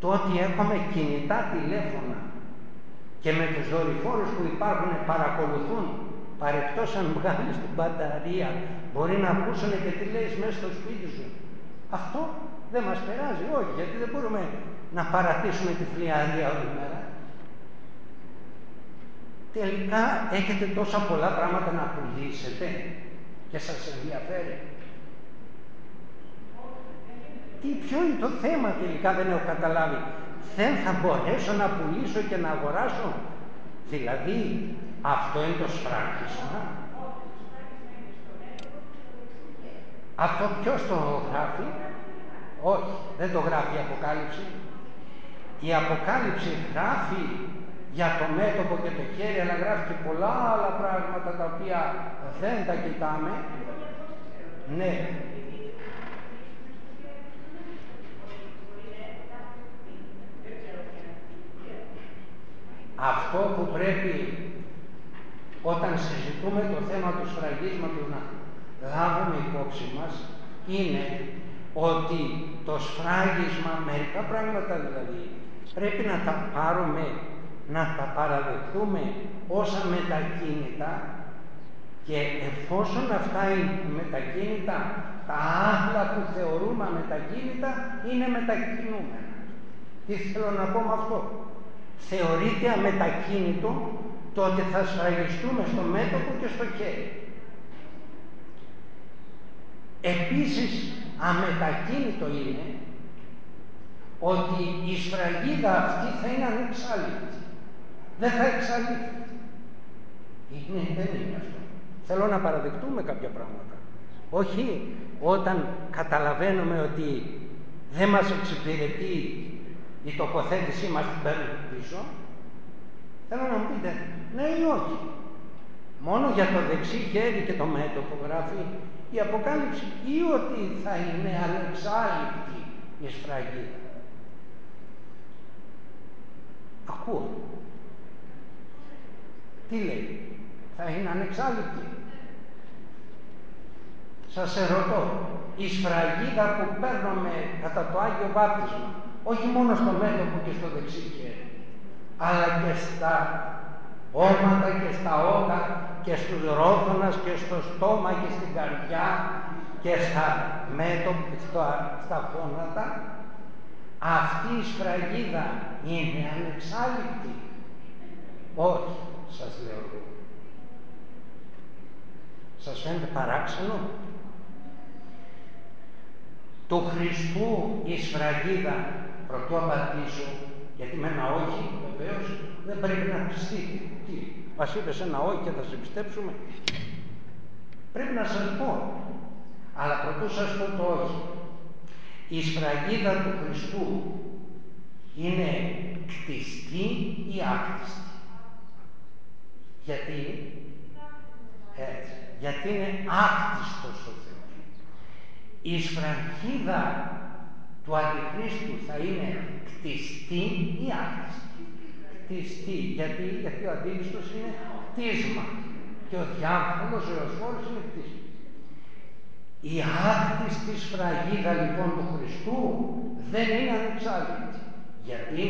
Το ότι έχουμε κινητά τηλέφωνα και με τους δορυφόρους που υπάρχουν παρακολουθούν παρεκτός αν βγάλεις την μπαταρία μπορεί να ακούσουν και τι λέει μέσα στο σπίτι σου. Αυτό δεν μας περάζει, όχι, γιατί δεν μπορούμε να παρατήσουμε τη φλιαρία όλη μέρα. Τελικά έχετε τόσα πολλά πράγματα να πουλήσετε και σας ενδιαφέρει. Τι, ποιο είναι το θέμα τελικά δεν έχω καταλάβει. Δεν θα μπορέσω να πουλήσω και να αγοράσω. Δηλαδή αυτό είναι το σφράγισμα. Αυτό ποιος το γράφει; Όχι, δεν το γράφει η Αποκάλυψη. Η Αποκάλυψη γράφει για το μέτωπο και το χέρι, αλλά γράφει και πολλά άλλα πράγματα τα οποία δεν τα κοιτάμε. Ναι, αυτό που πρέπει όταν συζητούμε το θέμα του σφραγίσματος να λάβουμε υπόψη μας είναι ότι το σφράγισμα, μερικά πράγματα δηλαδή, πρέπει να τα πάρουμε, να τα παραδεχτούμε όσα μετακίνητα και εφόσον αυτά είναι μετακίνητα, τα άλλα που θεωρούμε μετακίνητα είναι μετακινούμενα. Τι θέλω να πω με αυτό; Θεωρείται αμετακίνητο το ότι θα σφραγιστούμε στο μέτωπο και στο χέρι. Επίσης αμετακίνητο είναι ότι η σφραγίδα αυτή θα είναι ανεξάλληπτη. Δεν θα εξαλείφθει. Είναι, δεν είναι αυτό. Θέλω να παραδεχτούμε κάποια πράγματα. Όχι όταν καταλαβαίνουμε ότι δεν μας εξυπηρετεί η τοποθέτησή μας την παίρνει πίσω, θέλω να μου πείτε ναι ή όχι. Μόνο για το δεξί χέρι και το μέτωπο γράφει η Αποκάλυψη ή ότι θα είναι ανεξάλληπτη η σφραγίδα. Ακούω. Τι λέει. Θα είναι ανεξάλληπτη. Σας ερωτώ. Η σφραγίδα που παίρνουμε κατά το Άγιο Βάπτισμα όχι μόνο στο μέτωπο και στο δεξί χέρι, αλλά και στα όματα και στα ότα και στους ρόδωνας και στο στόμα και στην καρδιά και στα μέτωπα, στα, στα φώνατα, αυτή η σφραγίδα είναι ανεξάλληπτη. Όχι, σας λέω εγώ. Σας φαίνεται παράξενο; Του Χριστού η σφραγίδα Προτού απαντήσω, γιατί με ένα όχι βεβαίως δεν πρέπει να πιστείτε. Τι, μας είπε ένα όχι και θα σε πιστέψουμε. Πρέπει να σας πω. Αλλά προτού σας πω το όχι. Η σφραγίδα του Χριστού είναι κτιστή ή άκτιστη. Γιατί, έτσι, γιατί είναι άκτιστος ο Θεός. Η σφραγίδα του Αντιχρίστου θα είναι κτιστή ή άκτιστη. Κτιστή, γιατί, γιατί ο Αντίχριστος είναι κτίσμα και ο διάβολος, ο Ιωσφόρος είναι κτίσμα. Η άκτιστη σφραγίδα λοιπόν του Χριστού δεν είναι ανεξάρτητη. Γιατί,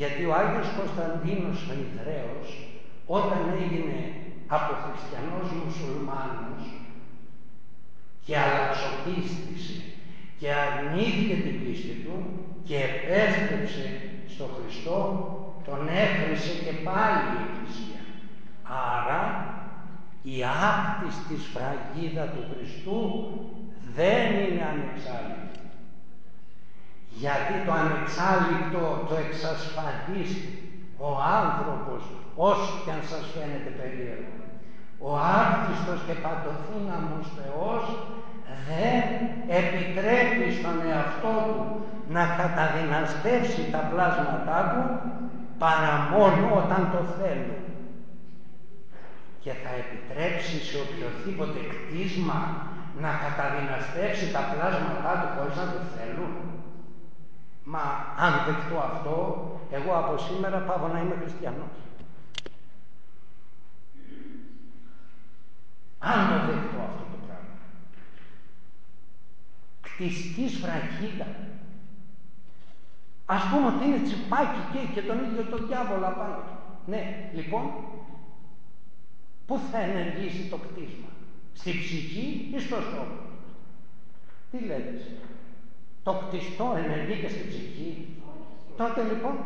γιατί ο Άγιος Κωνσταντίνος ο Ιδραίος όταν έγινε από χριστιανός μουσουλμάνος και αλλαξοπίστησε και αρνήθηκε την πίστη του και επέστρεψε στο Χριστό, τον έκρισε και πάλι η Εκκλησία. Άρα η άπτιστη σφραγίδα του Χριστού δεν είναι ανεξάλληπτη. Γιατί το ανεξάλληπτο το εξασφαλίσει ο άνθρωπος, όσο και αν σας φαίνεται περίεργο, ο άκτιστος και παντοθύναμος Θεός δεν επιτρέπει στον εαυτό του να καταδυναστεύσει τα πλάσματά του παρά μόνο όταν το θέλει και θα επιτρέψει σε οποιοδήποτε κτίσμα να καταδυναστεύσει τα πλάσματά του χωρίς να το θέλουν. Μα αν δεχτώ αυτό, εγώ από σήμερα πάω να είμαι χριστιανός. Αν το δεχτώ αυτό το πράγμα. Κτιστή φραγίδα. Ας πούμε ότι είναι τσιπάκι και, και τον ίδιο τον διάβολο απάνω του. Ναι, λοιπόν, πού θα ενεργήσει το κτίσμα. Στη ψυχή ή στο σώμα. Τι λέτε; Το κτιστό ενεργεί και στη ψυχή; Τότε λοιπόν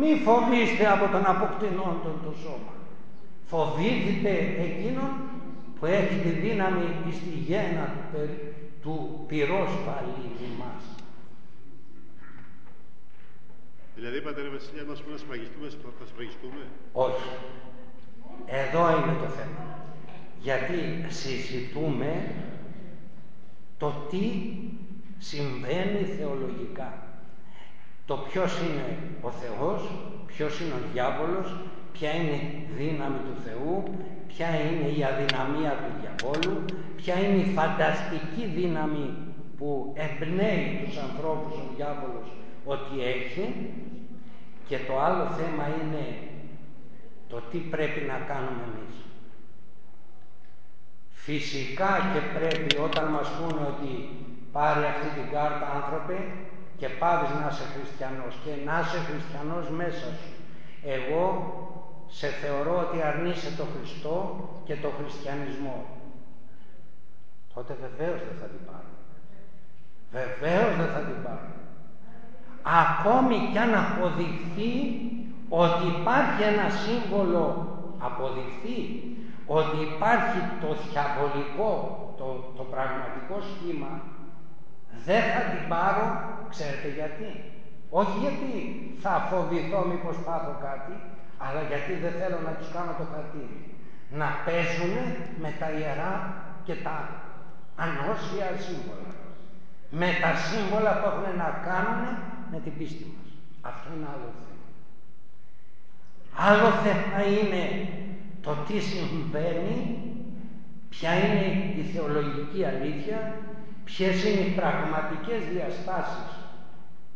μη φοβήστε από τον αποκτηνόντον το σώμα. Φοβήθητε εκείνον που έχει τη δύναμη στη γέννα του, του πυρός βαλίδι μας. Δηλαδή, Πατέρα Βασιλιά, μας να σφραγιστούμε, θα σφραγιστούμε; Όχι. Εδώ είναι το θέμα. Γιατί συζητούμε το τι συμβαίνει θεολογικά. Το ποιος είναι ο Θεός, ποιος είναι ο διάβολος, ποια είναι η δύναμη του Θεού, ποια είναι η αδυναμία του διαβόλου, ποια είναι η φανταστική δύναμη που εμπνέει τους ανθρώπους ο διάβολος ότι έχει και το άλλο θέμα είναι το τι πρέπει να κάνουμε εμείς. Φυσικά και πρέπει όταν μας πούνε ότι πάρει αυτή την κάρτα άνθρωπε και πάβεις να είσαι χριστιανός και να είσαι χριστιανός μέσα σου. Εγώ σε θεωρώ ότι αρνείσαι το Χριστό και το χριστιανισμό. Τότε βεβαίως δεν θα την πάρω. Βεβαίως δεν θα την πάρω. Ακόμη κι αν αποδειχθεί ότι υπάρχει ένα σύμβολο, αποδειχθεί ότι υπάρχει το διαβολικό, το, το πραγματικό σχήμα, δεν θα την πάρω, ξέρετε γιατί. Όχι γιατί θα φοβηθώ μήπως πάθω κάτι, αλλά γιατί δεν θέλω να τους κάνω το χαρτί. Να παίζουν με τα ιερά και τα ανώσια σύμβολα. Με τα σύμβολα που έχουν να κάνουν με την πίστη μας. Αυτό είναι άλλο θέμα. Άλλο θέμα είναι το τι συμβαίνει, ποια είναι η θεολογική αλήθεια, ποιες είναι οι πραγματικές διαστάσεις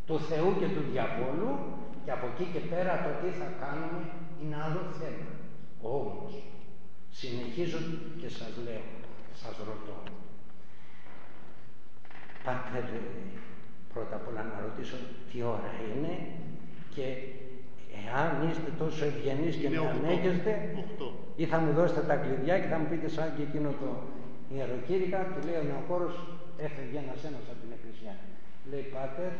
του Θεού και του διαβόλου και από εκεί και πέρα το τι θα κάνουμε είναι άλλο θέμα. Όμως, συνεχίζω και σας λέω, σας ρωτώ. Πάτε πρώτα απ' όλα να ρωτήσω τι ώρα είναι και εάν είστε τόσο ευγενείς και με ανέχεστε ή θα μου δώσετε τα κλειδιά και θα μου πείτε σαν και εκείνο το ιεροκήρυκα, του λέει ο νεοκόρος έφευγε ένας ένας από την εκκλησία. Λέει Πάτερ,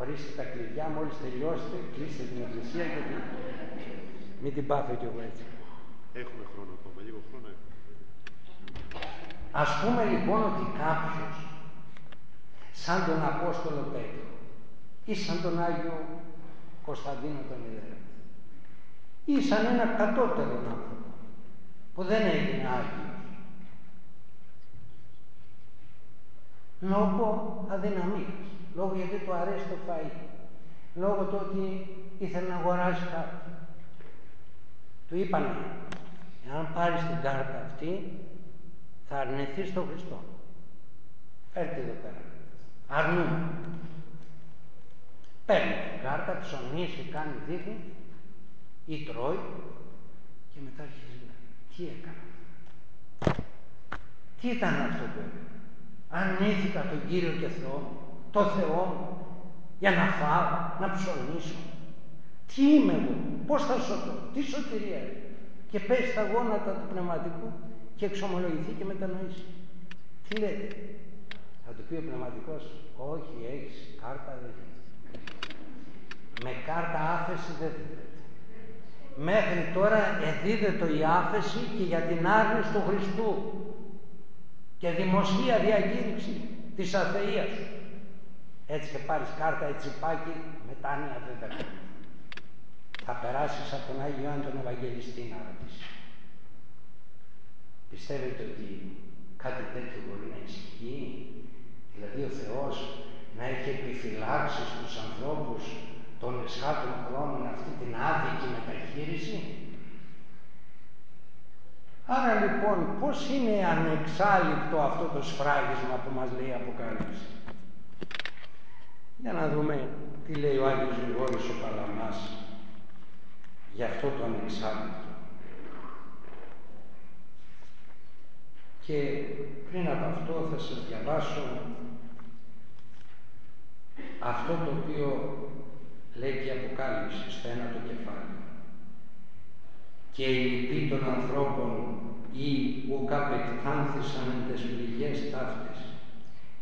ορίστε τα κλειδιά, μόλις τελειώσετε, κλείστε την εκκλησία και την... μην την πάθω κι εγώ έτσι. Έχουμε χρόνο ακόμα, λίγο χρόνο έχουμε. Ας πούμε λοιπόν ότι κάποιος, σαν τον Απόστολο Πέτρο ή σαν τον Άγιο Κωνσταντίνο τον Ιδρύο ή σαν ένα κατώτερο άνθρωπο που δεν έγινε Άγιος λόγω αδυναμίας, λόγω γιατί του αρέσει το φαΐ, λόγω του ότι ήθελε να αγοράσει κάτι. Του είπαν, εάν πάρεις την κάρτα αυτή, θα αρνηθείς τον Χριστό. Έρθει εδώ πέρα. Αρνούμε. Παίρνει την κάρτα, ψωνίσει, κάνει δίχη ή τρώει και μετά αρχίζει να τι έκανα. Τι ήταν αυτό που έκανε αρνήθηκα τον Κύριο και Θεό, το Θεό μου, για να φάω, να ψωνίσω. Τι είμαι εγώ, πώς θα σωθώ, τι σωτηρία Και πέσει στα γόνατα του πνευματικού και εξομολογηθεί και μετανοήσει. Τι λέτε, θα του πει ο πνευματικός, όχι έχεις κάρτα δεν Με κάρτα άφεση δεν δίδεται. Μέχρι τώρα εδίδεται η άφεση και για την άρνηση του Χριστού και δημοσία διακήρυξη της αθείας σου. Έτσι και πάρεις κάρτα, έτσι πάκι, μετάνοια δεν τα κάνεις. Θα περάσεις από τον Άγιο Ιωάννη τον Ευαγγελιστή να ρωτήσεις. Πιστεύετε ότι κάτι τέτοιο μπορεί να ισχύει; Δηλαδή ο Θεός να έχει επιφυλάξει στους ανθρώπους των εσχάτων χρόνων αυτή την άδικη μεταχείριση; Άρα λοιπόν πώς είναι ανεξάλληπτο αυτό το σφράγισμα που μας λέει η Αποκάλυψη; Για να δούμε τι λέει ο Άγιος Γρηγόρης ο Παλαμάς για αυτό το ανεξάλληπτο. Και πριν από αυτό θα σας διαβάσω αυτό το οποίο λέει και η Αποκάλυψη στο ένα το κεφάλι. Και οι λοιποί των ανθρώπων ή ουκ απεκτάνθησαν εν τες πληγές ταύτες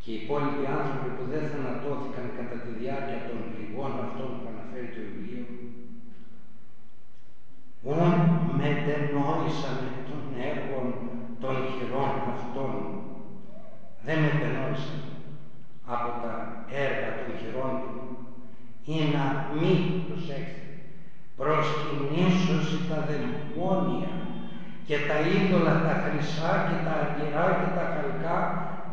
και οι υπόλοιποι άνθρωποι που δεν θανατώθηκαν κατά τη διάρκεια των πληγών αυτών που αναφέρει το βιβλίο ούν μετενόησαν των έργων των χειρών αυτών. Δεν μετενόησαν από τα έργα των χειρών του. Ή να μην προσέξτε προσκυνήσωση τα δαιμόνια και τα είδωλα τα χρυσά και τα αργυρά και τα χαλκά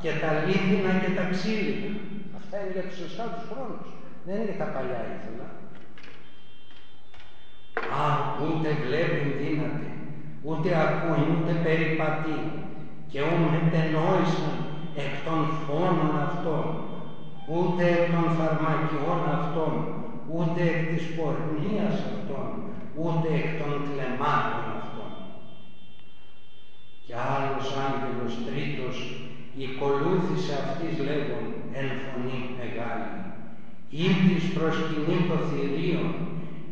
και τα λίθινα και τα ξύλινα. Αυτά είναι για τους εσχάτους χρόνους. Δεν είναι για τα παλιά είδωλα. Α, ούτε βλέπει δύναται, ούτε ακούει, ούτε περιπατεί και ούτε νόησαν εκ των φόνων αυτών, ούτε εκ των φαρμακιών αυτών, ούτε εκ της πορνείας αυτών, ούτε εκ των κλεμάτων αυτών. Και άλλος άγγελος τρίτος οικολούθησε αυτής λέγον εν φωνή μεγάλη. Ήδης προσκυνεί το θηρίο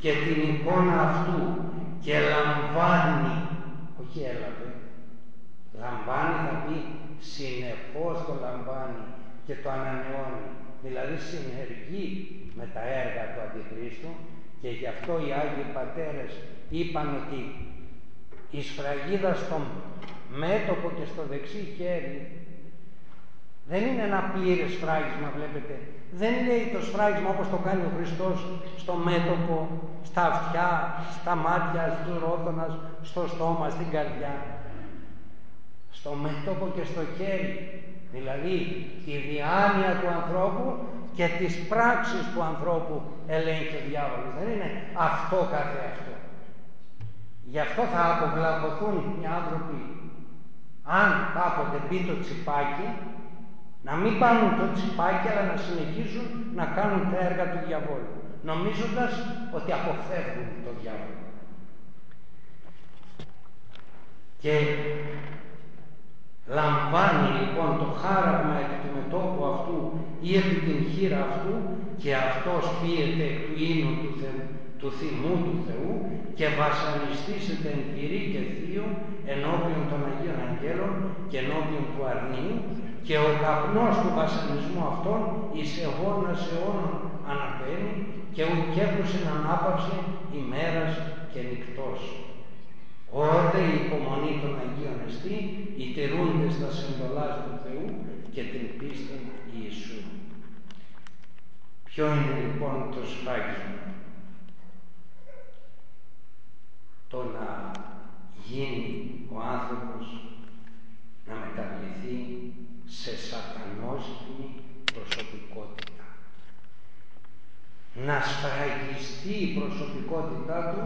και την εικόνα αυτού και λαμβάνει, όχι έλαβε, λαμβάνει θα πει συνεχώς το λαμβάνει και το ανανεώνει. Δηλαδή συνεργεί με τα έργα του Αντιχρίστου και γι' αυτό οι Άγιοι Πατέρες είπαν ότι η σφραγίδα στο μέτωπο και στο δεξί χέρι δεν είναι ένα πλήρες σφράγισμα βλέπετε. Δεν λέει το σφράγισμα όπως το κάνει ο Χριστός στο μέτωπο, στα αυτιά, στα μάτια, στους ρόδωνας, στο στόμα, στην καρδιά. Στο μέτωπο και στο χέρι. Δηλαδή τη διάνοια του ανθρώπου και τις πράξεις του ανθρώπου ελέγχει ο διάβολος. Δεν είναι αυτό κάθε αυτό. Γι' αυτό θα αποβλακωθούν οι άνθρωποι αν κάποτε μπει το τσιπάκι να μην πάρουν το τσιπάκι αλλά να συνεχίσουν να κάνουν τα έργα του διαβόλου νομίζοντας ότι αποφεύγουν το διάβολο. Και λαμβάνει λοιπόν το χάραγμα εκ του μετώπου αυτού ή επί την χείρα αυτού και αυτός πίεται εκ του ίνου του, θε, του θυμού του Θεού και βασανιστήσεται εν και θείο ενώπιον των Αγίων Αγγέλων και ενώπιον του αρνίου και ο καπνός του βασανισμού αυτών εις αιώνας αιώνων αναπαίνει και ουκέπουσιν ανάπαυση ημέρας και νυχτός. Ότε η υπομονή των Αγίων εστί, οι τηρούντες στα συμβολάς του Θεού και την πίστη Ιησού. Ποιο είναι λοιπόν το σφάγισμα; Το να γίνει ο άνθρωπος να μεταβληθεί σε σατανόσχημη προσωπικότητα. Να σφραγιστεί η προσωπικότητά του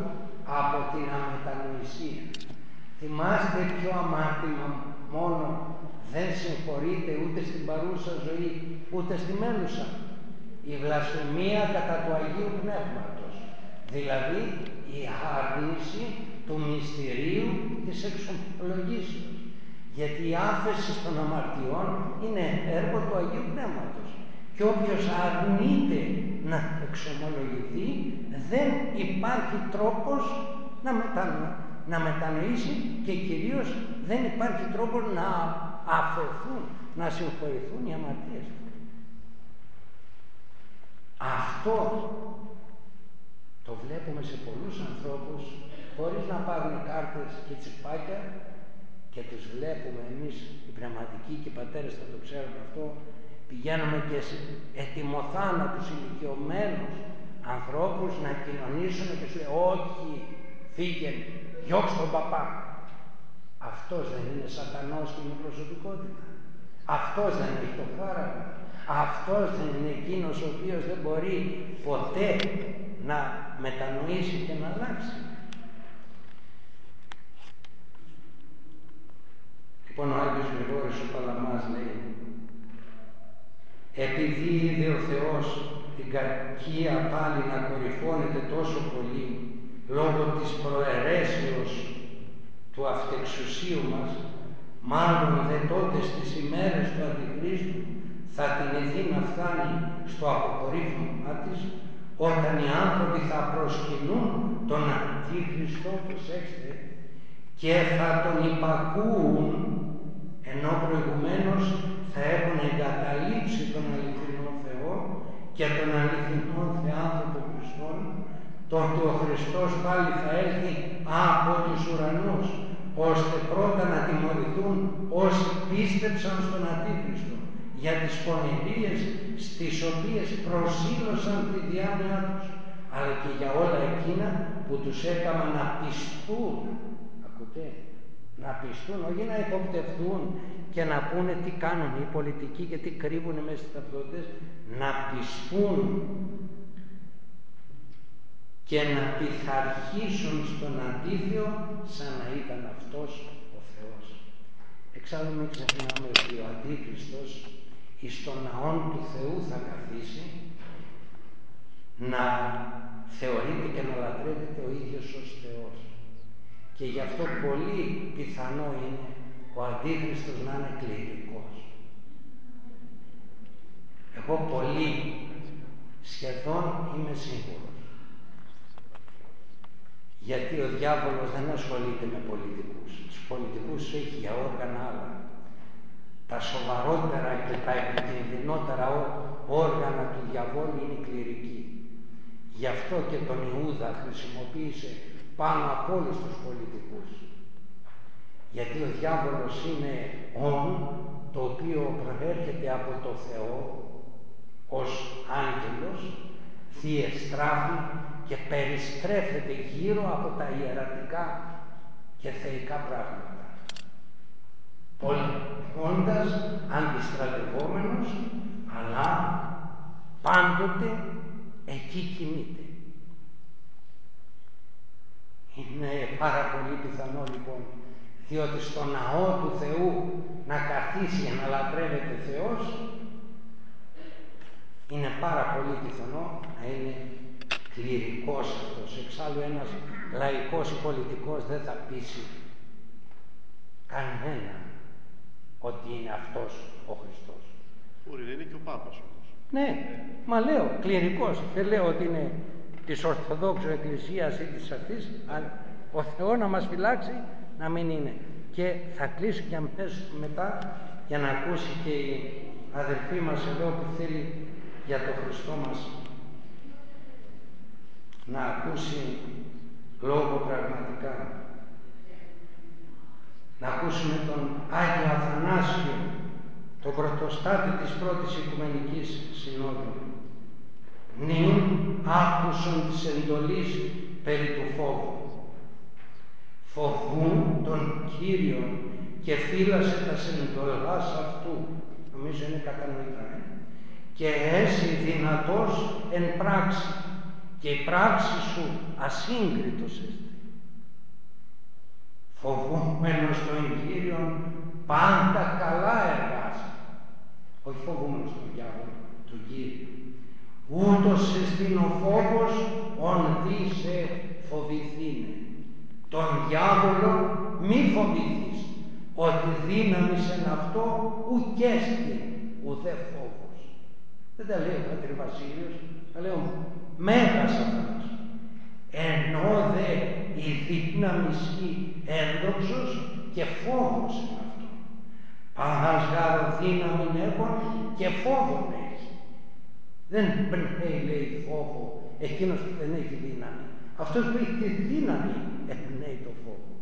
από την αμετανοησία. Θυμάστε ποιο αμάρτημα μόνο δεν συγχωρείται ούτε στην παρούσα ζωή ούτε στη μέλουσα. Η βλασφημία κατά του Αγίου Πνεύματος. Δηλαδή η άρνηση του μυστηρίου της εξομολογήσεως. Γιατί η άφεση των αμαρτιών είναι έργο του Αγίου Πνεύματος. Και όποιος αρνείται να εξομολογηθεί, δεν υπάρχει τρόπος να, να μετανοήσει και κυρίως δεν υπάρχει τρόπος να αφαιθούν, να συγχωρηθούν οι αμαρτίες του. Αυτό το βλέπουμε σε πολλούς ανθρώπους χωρίς να πάρουν κάρτες και τσιπάκια και τους βλέπουμε εμείς οι πνευματικοί και οι πατέρες θα το ξέρουν αυτό πηγαίνουμε και ετοιμοθάνατους ηλικιωμένους ανθρώπους να κοινωνήσουν και σου λέει όχι, φύγε, διώξ' τον παπά. Αυτός δεν είναι σατανός και είναι προσωπικότητα. Αυτός δεν έχει το χάραμα. Αυτός δεν είναι εκείνος ο οποίος δεν μπορεί ποτέ να μετανοήσει και να αλλάξει. Λοιπόν ο Άγιος Γρηγόρης ο Παλαμάς λέει επειδή είδε ο Θεός την κακία πάλι να κορυφώνεται τόσο πολύ λόγω της προαιρέσεως του αυτεξουσίου μας μάλλον δε τότε στις ημέρες του Αντιχρίστου θα την ηθεί να φτάνει στο αποκορύφωμά της όταν οι άνθρωποι θα προσκυνούν τον Αντίχριστο, προσέξτε, και θα τον υπακούουν ενώ προηγουμένως θα έχουν εγκαταλείψει τον αληθινό Θεό και τον αληθινό Θεάνθρωπο Χριστόν, τότε ο Χριστός πάλι θα έρθει από τους ουρανούς, ώστε πρώτα να τιμωρηθούν όσοι πίστεψαν στον Αντίχριστο για τις πονηρίες στις οποίες προσήλωσαν τη διάνοιά τους, αλλά και για όλα εκείνα που τους έκαναν να πιστούν. Ακούτε, να πιστούν, όχι να υποπτευθούν και να πούνε τι κάνουν οι πολιτικοί και τι κρύβουν μέσα στις ταυτότητες, να πιστούν και να πειθαρχήσουν στον αντίθεο σαν να ήταν αυτός ο Θεός. Εξάλλου μην ξεχνάμε ότι ο Αντίχριστος εις τον ναόν του Θεού θα καθίσει να θεωρείται και να λατρεύεται ο ίδιος ως Θεός. Και γι' αυτό πολύ πιθανό είναι ο Αντίχριστος να είναι κληρικός. Εγώ πολύ σχεδόν είμαι σίγουρος. Γιατί ο διάβολος δεν ασχολείται με πολιτικούς. Τους πολιτικούς έχει για όργανα άλλα. Τα σοβαρότερα και τα επικινδυνότερα όργανα του διαβόλου είναι κληρικοί. Γι' αυτό και τον Ιούδα χρησιμοποίησε πάνω από όλους τους πολιτικούς. Γιατί ο διάβολος είναι όν το οποίο προέρχεται από το Θεό ως άγγελος, θειεστράφει και περιστρέφεται γύρω από τα ιερατικά και θεϊκά πράγματα. Όντας αντιστρατευόμενος, αλλά πάντοτε εκεί κινείται. Είναι πάρα πολύ πιθανό λοιπόν, διότι στο ναό του Θεού να καθίσει για να λατρεύεται Θεός, είναι πάρα πολύ πιθανό να είναι κληρικός αυτός. Εξάλλου ένας λαϊκός ή πολιτικός δεν θα πείσει κανένα ότι είναι αυτός ο Χριστός. Μπορεί να είναι και ο Πάπας όμως. Ναι, μα λέω κληρικός. Δεν λέω ότι είναι της Ορθοδόξου Εκκλησίας ή της αυτής, αλλά ο Θεός να μας φυλάξει να μην είναι. Και θα κλείσω και αμέσως μετά για να ακούσει και η αδελφή μας εδώ που θέλει για το Χριστό μας να ακούσει λόγο πραγματικά. Να ακούσουμε τον Άγιο Αθανάσιο, τον πρωτοστάτη της πρώτης Οικουμενικής Συνόδου. Νυν άκουσον της εντολής περί του φόβου. Φοβούν τον Κύριον και φύλασε τα εντολάς αυτού. Νομίζω είναι κατανοητά. Ε; Και έσυ δυνατός εν πράξη και η πράξη σου ασύγκριτος έστε. Φοβούμενος τον Κύριον πάντα καλά εργάζει. Όχι φοβούμενος τον διάβολο, τον Κύριο. Ούτως εστίν ο φόβος ον δι σε φοβηθήνε. Τον διάβολο μη φοβηθείς, ότι δύναμης σε αυτό ουκέστη ουδέ φόβος. Δεν τα λέει ο Πατήρ Βασίλειος, τα λέω Μέγας αυτός. Ενώ δε η δύναμης ένδοξος και φόβος είναι αυτό. Πας γάρο δύναμη έχουν και φόβο έχει. Δεν πνέει λέει φόβο εκείνος που δεν έχει δύναμη. Αυτός που έχει τη δύναμη εμπνέει το φόβο.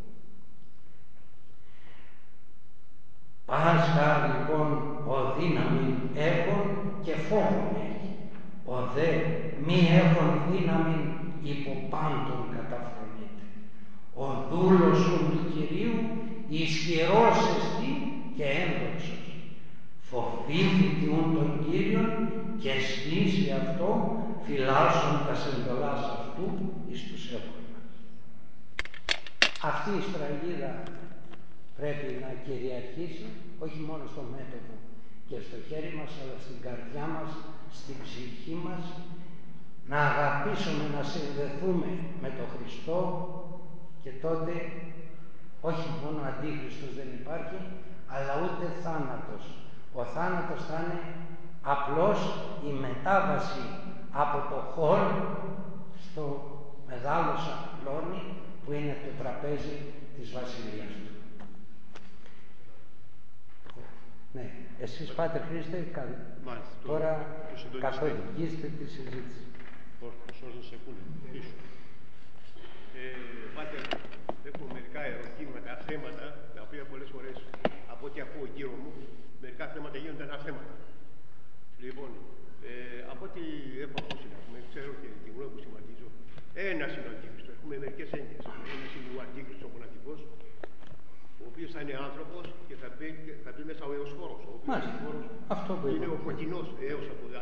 Πάσχα λοιπόν ο δύναμη έχουν και φόβο έχει. Ο δε μη έχουν δύναμη υπό πάντων καταφρονείται. Ο δούλος του Κυρίου ισχυρός εστί και ένδοξος. Φοβήθητη ούν τον Κύριον και στήσει αυτό φυλάσσοντας εντολάς αυτού εις τους εύκολα. Αυτή η στραγίδα πρέπει να κυριαρχήσει όχι μόνο στο μέτωπο και στο χέρι μας αλλά στην καρδιά μας, στην ψυχή μας να αγαπήσουμε, να συνδεθούμε με τον Χριστό και τότε όχι μόνο αντίχριστος δεν υπάρχει αλλά ούτε θάνατος. Ο θάνατος θα είναι απλώς η μετάβαση από το χώρο στο μεγάλο σαπλόνι που είναι το τραπέζι της Βασιλείας του. Ναι, εσείς Πάτερ Χρήστε, τώρα καθοδηγήστε τη συζήτηση. Ε, Πάτερ, έχω μερικά ερωτήματα, θέματα, τα οποία πολλές φορές από ό,τι ακούω γύρω μου, μερικά θέματα γίνονται αναθέματα. Λοιπόν, ε, από ό,τι έχω ακούσει να πούμε, ξέρω και τη γνώμη που σχηματίζω, ένας είναι ο αντίχρηστο. Έχουμε μερικές έννοιες. Ένας είναι ο αντίχρηστο ο μοναδικός, ο οποίος θα είναι άνθρωπος και θα μπει, θα μπει μέσα ο έω χώρο. Ο οποίο Αυτό που είναι ο κοκκινό έως από τα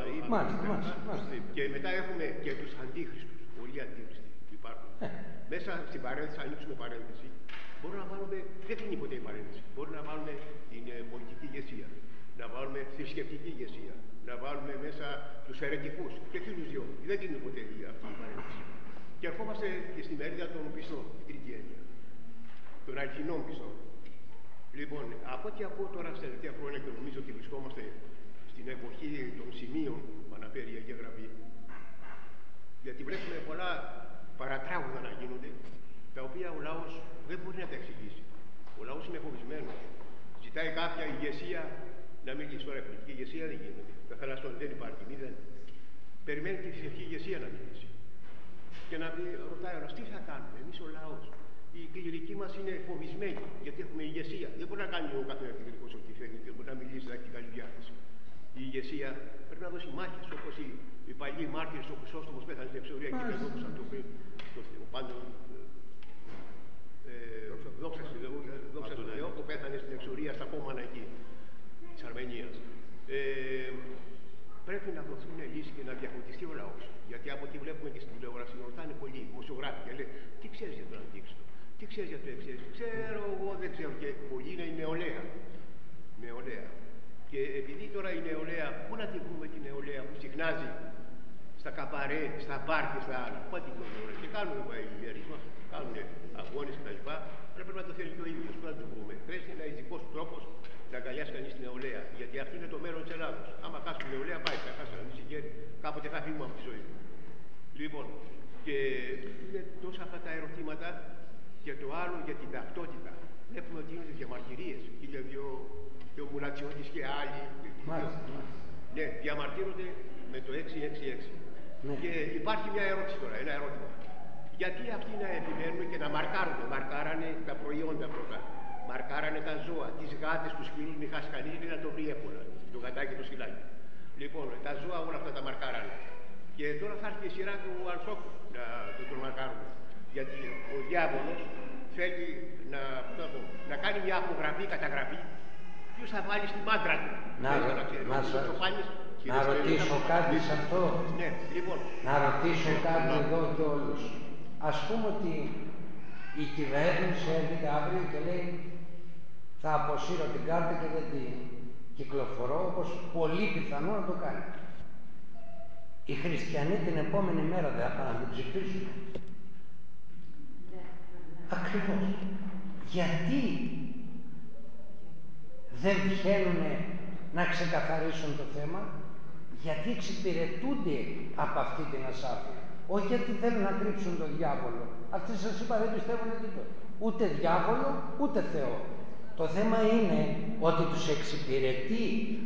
Και μετά έχουμε και τους αντίχρηστου. Πολλοί αντίχρηστοι υπάρχουν. Ε. Μέσα στην παρένθεση, ανοίξουμε παρένθεση, μπορούμε να βάλουμε, δεν κλείνει ποτέ η παρένθεση. Μπορούμε να βάλουμε την ε, πολιτική ηγεσία, να βάλουμε θρησκευτική ηγεσία, να βάλουμε μέσα τους αιρετικούς και του δυο. Δεν κλείνει ποτέ αυτή η παρένθεση. Και ερχόμαστε και στη μερίδα των πιστών, η τρίτη έννοια. Των αληθινών πιστών. Λοιπόν, από ό,τι ακούω τώρα στα τελευταία χρόνια και νομίζω ότι βρισκόμαστε στην εποχή των σημείων που αναφέρει η Αγία Γραφή, γιατί βλέπουμε πολλά παρατράγουδα να γίνονται, τα οποία ο λαός δεν μπορεί να τα εξηγήσει. Ο λαός είναι φοβισμένος. Ζητάει κάποια ηγεσία να μιλήσει. Τώρα η πολιτική ηγεσία δεν γίνεται. Τα θαλασσόν δεν υπάρχει. Μηδέν. Περιμένει τη θετική ηγεσία να μιλήσει. Και να ρωτάει ο τι θα κάνουμε, εμείς ο λαός; Η κληρική μας είναι φοβισμένη, γιατί έχουμε ηγεσία. Δεν μπορεί να κάνει ο καθένας κληρικός ό,τι θέλει, δεν μπορεί να μιλήσει, να έχει την καλή διάθεση. Η ηγεσία πρέπει να δώσει μάχες, όπως οι, οι παλιοί μάρτυρες, ο Χρυσόστομο πέθανε στην εξορία και πέτωχαν το πριν. Ο πάντων δόξα στον Θεό που πέθανε στην εξορία στα κόμματα εκεί τη Αρμενία. Ε, πρέπει να δοθούν λύσεις και να διαφωτιστεί ο λαός. Γιατί από ό,τι βλέπουμε και στην τηλεόραση, ρωτάνε πολλοί δημοσιογράφοι και λένε Τι ξέρεις για τον Αντίξτο, τι ξέρεις για το εξή. Ξέρω εγώ, δεν ξέρω. Και πολλοί είναι η νεολαία. νεολαία. Και επειδή τώρα η νεολαία, πού να την πούμε την νεολαία που συχνάζει στα καπαρέ, στα μπαρ και στα άλλα. Πού την πούμε και κάνουν οι ιερεί μα, κάνουν αγώνες κτλ. Πρέπει να το θέλει και ο ίδιος. Πού να το πούμε. Πρέπει ένα ειδικός τρόπος να αγκαλιάσει κανείς την νεολαία. Γιατί αυτή είναι το μέλλον της Ελλάδα. Άμα χάσει την νεολαία, πάει. Θα χάσει να μην Κάποτε θα φύγουμε από τη ζωή. Λοιπόν, και είναι τόσα αυτά τα ερωτήματα και το άλλο για την ταυτότητα. Βλέπουμε ότι γίνονται διαμαρτυρίε. Και δυο, και ο Μουλατσιώτη και άλλοι. Ναι, διαμαρτύρονται με το 666. Ναι. Και υπάρχει μια ερώτηση τώρα, ένα ερώτημα. Γιατί αυτοί να επιμένουν και να μαρκάρουν. Μαρκάρανε τα προϊόντα πρώτα. Μαρκάρανε τα ζώα, τις γάτες, τους φίλου, μην χάσει κανεί, να το βρει εύκολα. Το γατάκι, το σκυλάκι. Λοιπόν, τα ζώα όλα αυτά τα μαρκάρανε. Και τώρα θα έρθει η σειρά του Αλσόκου να τον μαρκάρουν. Γιατί ο διάβολος θέλει να, να κάνει μια απογραφή, καταγραφή. Ποιος θα βάλει στη μάντρα του; Να, να, να, να ρωτήσω κάτι σε αυτό. Ναι, λοιπόν. Να ρωτήσω κάτι εδώ και όλους. Ας πούμε ότι η κυβέρνηση έρχεται αύριο και λέει θα αποσύρω την κάρτα και δεν την κυκλοφορώ όπως πολύ πιθανό να το κάνει. Οι χριστιανοί την επόμενη μέρα δεν θα πάνε να την ψηφίσουν. Ακριβώς. Γιατί δεν βγαίνουν να ξεκαθαρίσουν το θέμα, γιατί εξυπηρετούνται από αυτή την ασάφεια; Όχι γιατί θέλουν να κρύψουν τον διάβολο. Αυτοί σας είπα δεν πιστεύουν τίποτα. Ούτε διάβολο, ούτε Θεό. Το θέμα είναι ότι τους εξυπηρετεί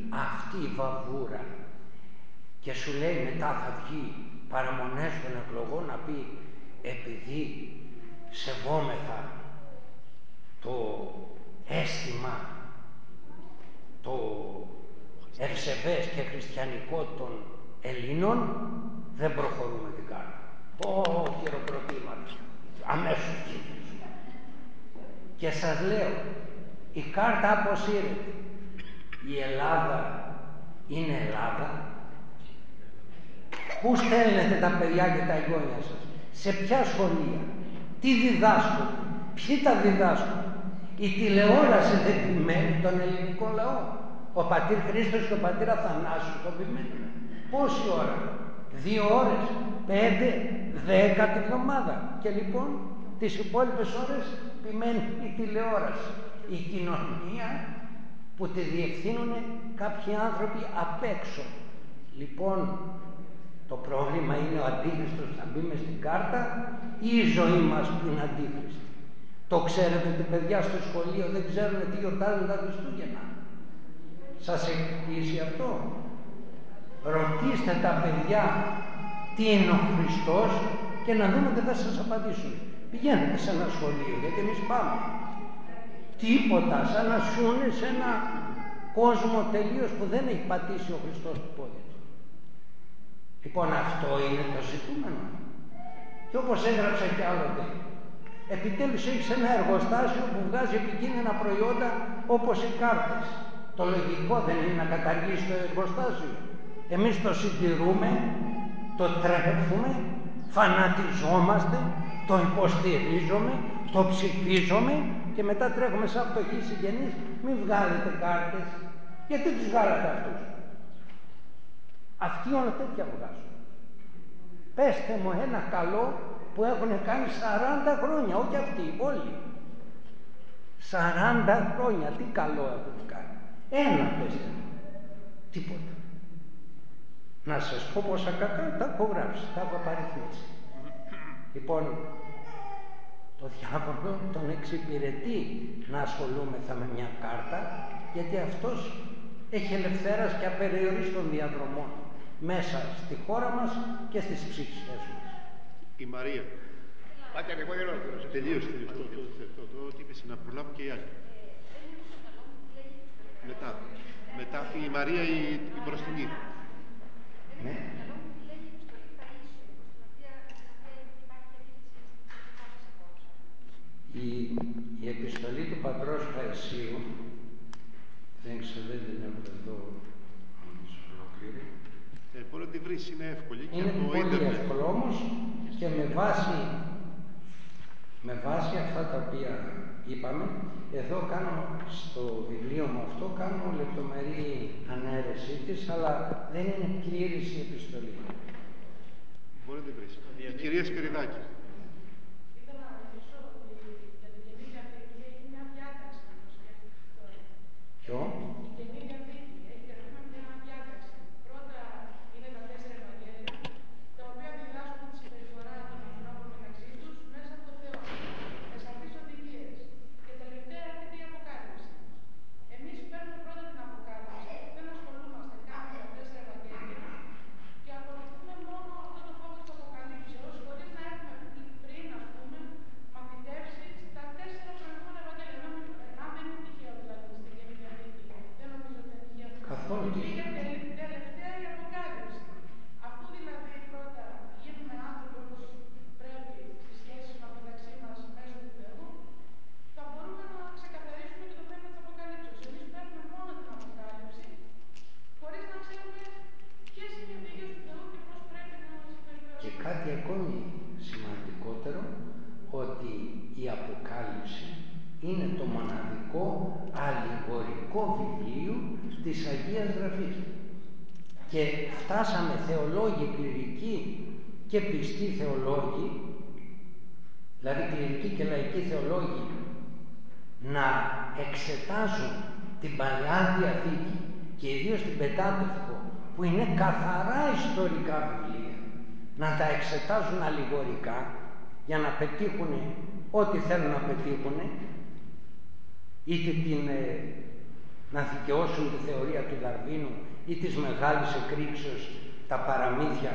αυτή η βαβούρα. Και σου λέει μετά θα βγει παραμονές των εκλογών να πει επειδή σεβόμεθα το αίσθημα, το ευσεβές και χριστιανικό των Ελλήνων δεν προχωρούμε την κάρτα. Ω, χειροκροτήματα. Αμέσως ψηφίζουμε. Και σας λέω, η κάρτα αποσύρεται. Η Ελλάδα είναι Ελλάδα. Πού στέλνετε τα παιδιά και τα εγγόνια σας; Σε ποια σχολεία; Τι διδάσκονται; Ποιοι τα διδάσκουν; Η τηλεόραση δεν επιμένει τον ελληνικό λαό. Ο πατήρ Χρήστος και ο πατήρ Αθανάσιος το επιμένουν. Πόση ώρα; Δύο ώρες. Πέντε. Δέκα τη βδομάδα. Και λοιπόν τις υπόλοιπες ώρες επιμένει η τηλεόραση. Η κοινωνία που τη διευθύνουν κάποιοι άνθρωποι απ' έξω. Λοιπόν, το πρόβλημα είναι ο αντίχριστος να μπει στην κάρτα ή η ζωή μας που είναι αντίχριστη. Το ξέρετε ότι παιδιά στο σχολείο δεν ξέρουν τι γιορτάζουν τα Χριστούγεννα. Σας εκπλήσει αυτό; Ρωτήστε τα παιδιά τι είναι ο Χριστός και να δούμε ότι θα σας απαντήσουν. Πηγαίνετε σε ένα σχολείο, γιατί εμείς πάμε. Τίποτα, σαν να σούνε σε ένα κόσμο τελείως που δεν έχει πατήσει ο Χριστός του πόδι του. Λοιπόν, αυτό είναι το ζητούμενο. Και όπως έγραψα και άλλοτε, επιτέλους έχεις ένα εργοστάσιο που βγάζει επικίνδυνα προϊόντα όπως οι κάρτες. Το λογικό δεν είναι να καταργήσει το εργοστάσιο. Εμείς το συντηρούμε, το τρέφουμε, φανατιζόμαστε, το υποστηρίζουμε, το ψηφίζουμε και μετά τρέχουμε σαν φτωχοί συγγενείς, μην βγάλετε κάρτες. Γιατί τους βγάλατε αυτούς; Αυτοί όλα τέτοια βγάζουν. Πέστε μου ένα καλό που έχουν κάνει 40 χρόνια, όχι αυτοί, όλοι. 40 χρόνια, τι καλό έχουν κάνει. Ένα πέστε μου. Τίποτα. Να σας πω πόσα κακά τα έχω γράψει, τα έχω παριθμίσει. Λοιπόν, το διάβολο τον εξυπηρετεί να ασχολούμεθα με μια κάρτα, γιατί αυτός έχει ελευθέρας και απεριορίστων διαδρομών μέσα στη χώρα μας και στις ψυχές μας. Η Μαρία. Πάτε εγώ δεν ρωτήσω. Τελείωσε, τελείωσε. Το, το, το, είπες να προλάβω και οι άλλοι. Μετά. Μετά η Μαρία η, η μπροστινή. Ναι. Η, η επιστολή του πατρός Παϊσίου, δεν ξέρω, δεν την έχω εδώ ολόκληρη. Ε, μπορεί να τη βρεις, είναι εύκολη. Και Είναι από το πολύ ίντερνετ. εύκολο όμως και με βάση, με βάση αυτά τα οποία είπαμε, εδώ κάνω στο βιβλίο μου αυτό, κάνω λεπτομερή ανέρεση της, αλλά δεν είναι πλήρης η επιστολή. Μπορεί να τη βρεις. Η κυρία Σπυριδάκη. Ήθελα να ρωτήσω ότι για την Καινή Διαθήκη έχει μια διάταξη να το σκέφτεται τώρα. Ποιο; Η Καινή Διαθήκη έχει έχουμε μια διάταξη. Πρώτα είναι τα τέσσερα Ευαγγέλια, τα οποία διδάσκουν τη συμπεριφορά των ανθρώπων μεταξύ του μέσα από το Θεό, με σαφεί οδηγίε. Και τελευταία έρχεται η Αποκάλυψη. Εμεί παίρνουμε πρώτα την Αποκάλυψη, δεν ασχολούμαστε καν με τα τέσσερα Ευαγγέλια και ακολουθούμε μόνο αυτό το φόβο τη Αποκαλύψεω, χωρί να έχουμε πριν, α πούμε, μαθητεύσει τα τέσσερα προηγούμενα Ευαγγέλια. Αν δεν- Αν δεν είναι τυχαίο δηλαδή στην Καινή Διαθήκη, δεν νομίζω ότι είναι τυχαίο. Καθόλου Και τυχαίο. είναι τελε- τελευταία η Αποκάλυψη. Αφού δηλαδή πρώτα γίνουμε άνθρωποι όπως πρέπει στις σχέσεις μας μεταξύ μας μέσω του Θεού, θα μπορούμε να ξεκαθαρίσουμε και το θέμα της Αποκαλύψεως. Εμείς παίρνουμε μόνο την Αποκάλυψη, χωρίς να ξέρουμε ποιες είναι οι οδηγίες του Θεού και πώς πρέπει να συμπεριφερόμαστε. Και κάτι ακόμη σημαντικότερο, ότι η Αποκάλυψη είναι το μοναδικό αλληγορικό βιβλίο της Αγίας Γραφής. Και φτάσαμε θεολόγοι κληρικοί και πιστοί θεολόγοι, δηλαδή κληρικοί και λαϊκοί θεολόγοι, να εξετάζουν την Παλιά Διαθήκη και ιδίως την Πεντάτευκο, που είναι καθαρά ιστορικά βιβλία, να τα εξετάζουν αλληγορικά για να πετύχουν ό,τι θέλουν να πετύχουν, είτε την, ε, να δικαιώσουν τη θεωρία του Δαρβίνου ή της μεγάλης εκρήξεως τα παραμύθια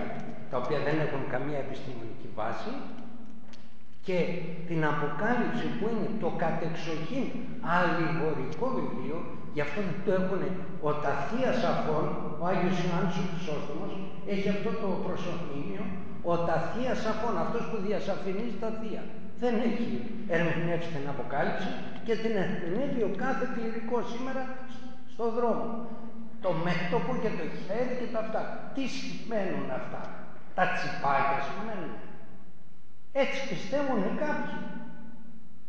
τα οποία δεν έχουν καμία επιστημονική βάση και την Αποκάλυψη που είναι το κατεξοχήν αλληγορικό βιβλίο Γι' αυτό δεν το έχουν. Ο Ταθεία Αφών, ο Άγιος Ιωάννης ο Χρυσόστομος, έχει αυτό το προσωπήμιο. Ο Ταθεία Αφών, αυτός που διασαφηνίζει τα Θεία. Δεν έχει ερμηνεύσει την Αποκάλυψη και την ερμηνεύει ο κάθε κληρικός σήμερα στον δρόμο. Το μέτωπο και το χέρι και τα αυτά. Τι σημαίνουν αυτά; Τα τσιπάκια σημαίνουν. Έτσι πιστεύουν κάποιοι.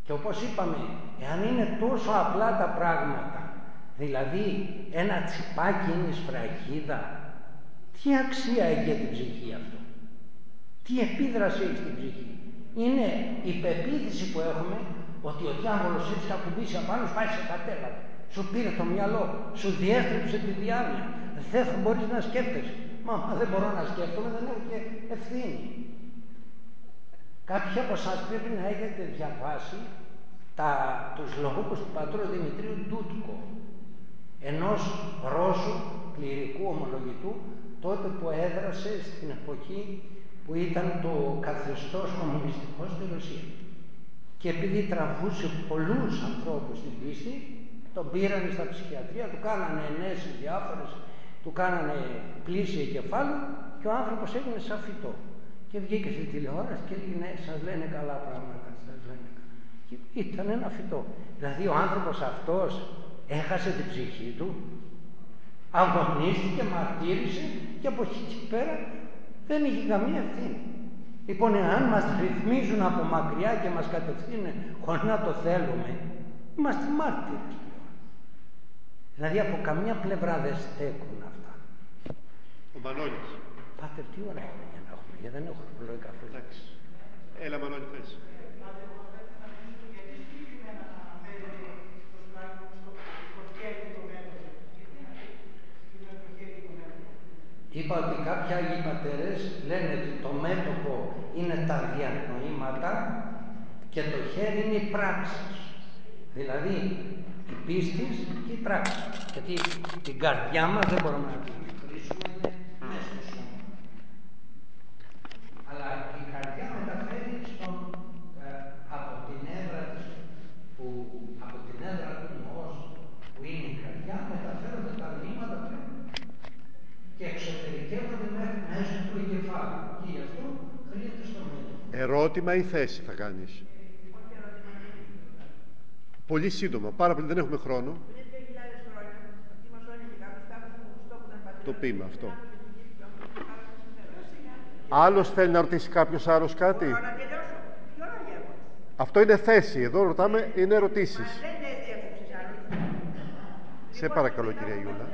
Και όπως είπαμε, εάν είναι τόσο απλά τα πράγματα, δηλαδή ένα τσιπάκι είναι σφραγίδα, τι αξία έχει για την ψυχή αυτό; Τι επίδραση έχει στην ψυχή; Είναι η πεποίθηση που έχουμε ότι ο διάβολος έτσι θα κουμπίσει απάνω, πάει σε κατέλα. Σου πήρε το μυαλό, σου διέστρεψε τη διάνοια. Δεν θα μπορείς να σκέφτεσαι. Μα, μα δεν μπορώ να σκέφτομαι, δεν έχω και ευθύνη. Κάποιοι από εσάς πρέπει να έχετε διαβάσει τα, τους λόγους του πατρός Δημητρίου Ντούτκο, ενός Ρώσου κληρικού ομολογητού, τότε που έδρασε στην εποχή που ήταν το καθεστώς κομμουνιστικό στη Ρωσία. Και επειδή τραβούσε πολλούς ανθρώπους στην πίστη, τον πήραν στα ψυχιατρία, του κάνανε ενέσεις διάφορες, του κάνανε πλήση εγκεφάλου και ο άνθρωπος έγινε σαν φυτό. Και βγήκε στη τηλεόραση και έλεγε ναι, σας λένε καλά πράγματα, σας λένε καλά. Και ήταν ένα φυτό. Δηλαδή ο άνθρωπος αυτός έχασε την ψυχή του, αγωνίστηκε, μαρτύρησε και από εκεί και πέρα δεν είχε καμία ευθύνη. Λοιπόν, εάν μας ρυθμίζουν από μακριά και μας κατευθύνουν χωρίς να το θέλουμε, είμαστε μάρτυρες πλέον. Δηλαδή από καμία πλευρά δεν στέκουν αυτά. Ο Μανώλης. Πάτερ, τι ώρα είναι για να έχουμε, γιατί δεν έχω πλοή καθόλου. Εντάξει. Έλα Μανώλη θες. Είπα ότι κάποιοι Άγιοι Πατέρες λένε ότι το μέτωπο είναι τα διανοήματα και το χέρι είναι οι πράξεις. Δηλαδή η πίστης και η πράξη. Γιατί την καρδιά μας δεν μπορούμε να την κρίσουμε, είναι μέσα στο σώμα. Αλλά η καρδιά μεταφέρει στον, ε, από την έδρα της, που, από την έδρα του νοός, που είναι η καρδιά, μεταφέρονται τα μηνύματα και εξωτερικεύονται μέσα του εγκεφάλου. Και γι' αυτό χρειάζεται στο μέτωπο. Ερώτημα ή θέση θα κάνεις; Πολύ σύντομα, πάρα πολύ, δεν έχουμε χρόνο. Το ποίημα αυτό. Άλλος θέλει να ρωτήσει κάποιος άλλος κάτι; Αυτό είναι θέση. Εδώ ρωτάμε, είναι ερωτήσεις. Σε παρακαλώ κυρία Γιούλα.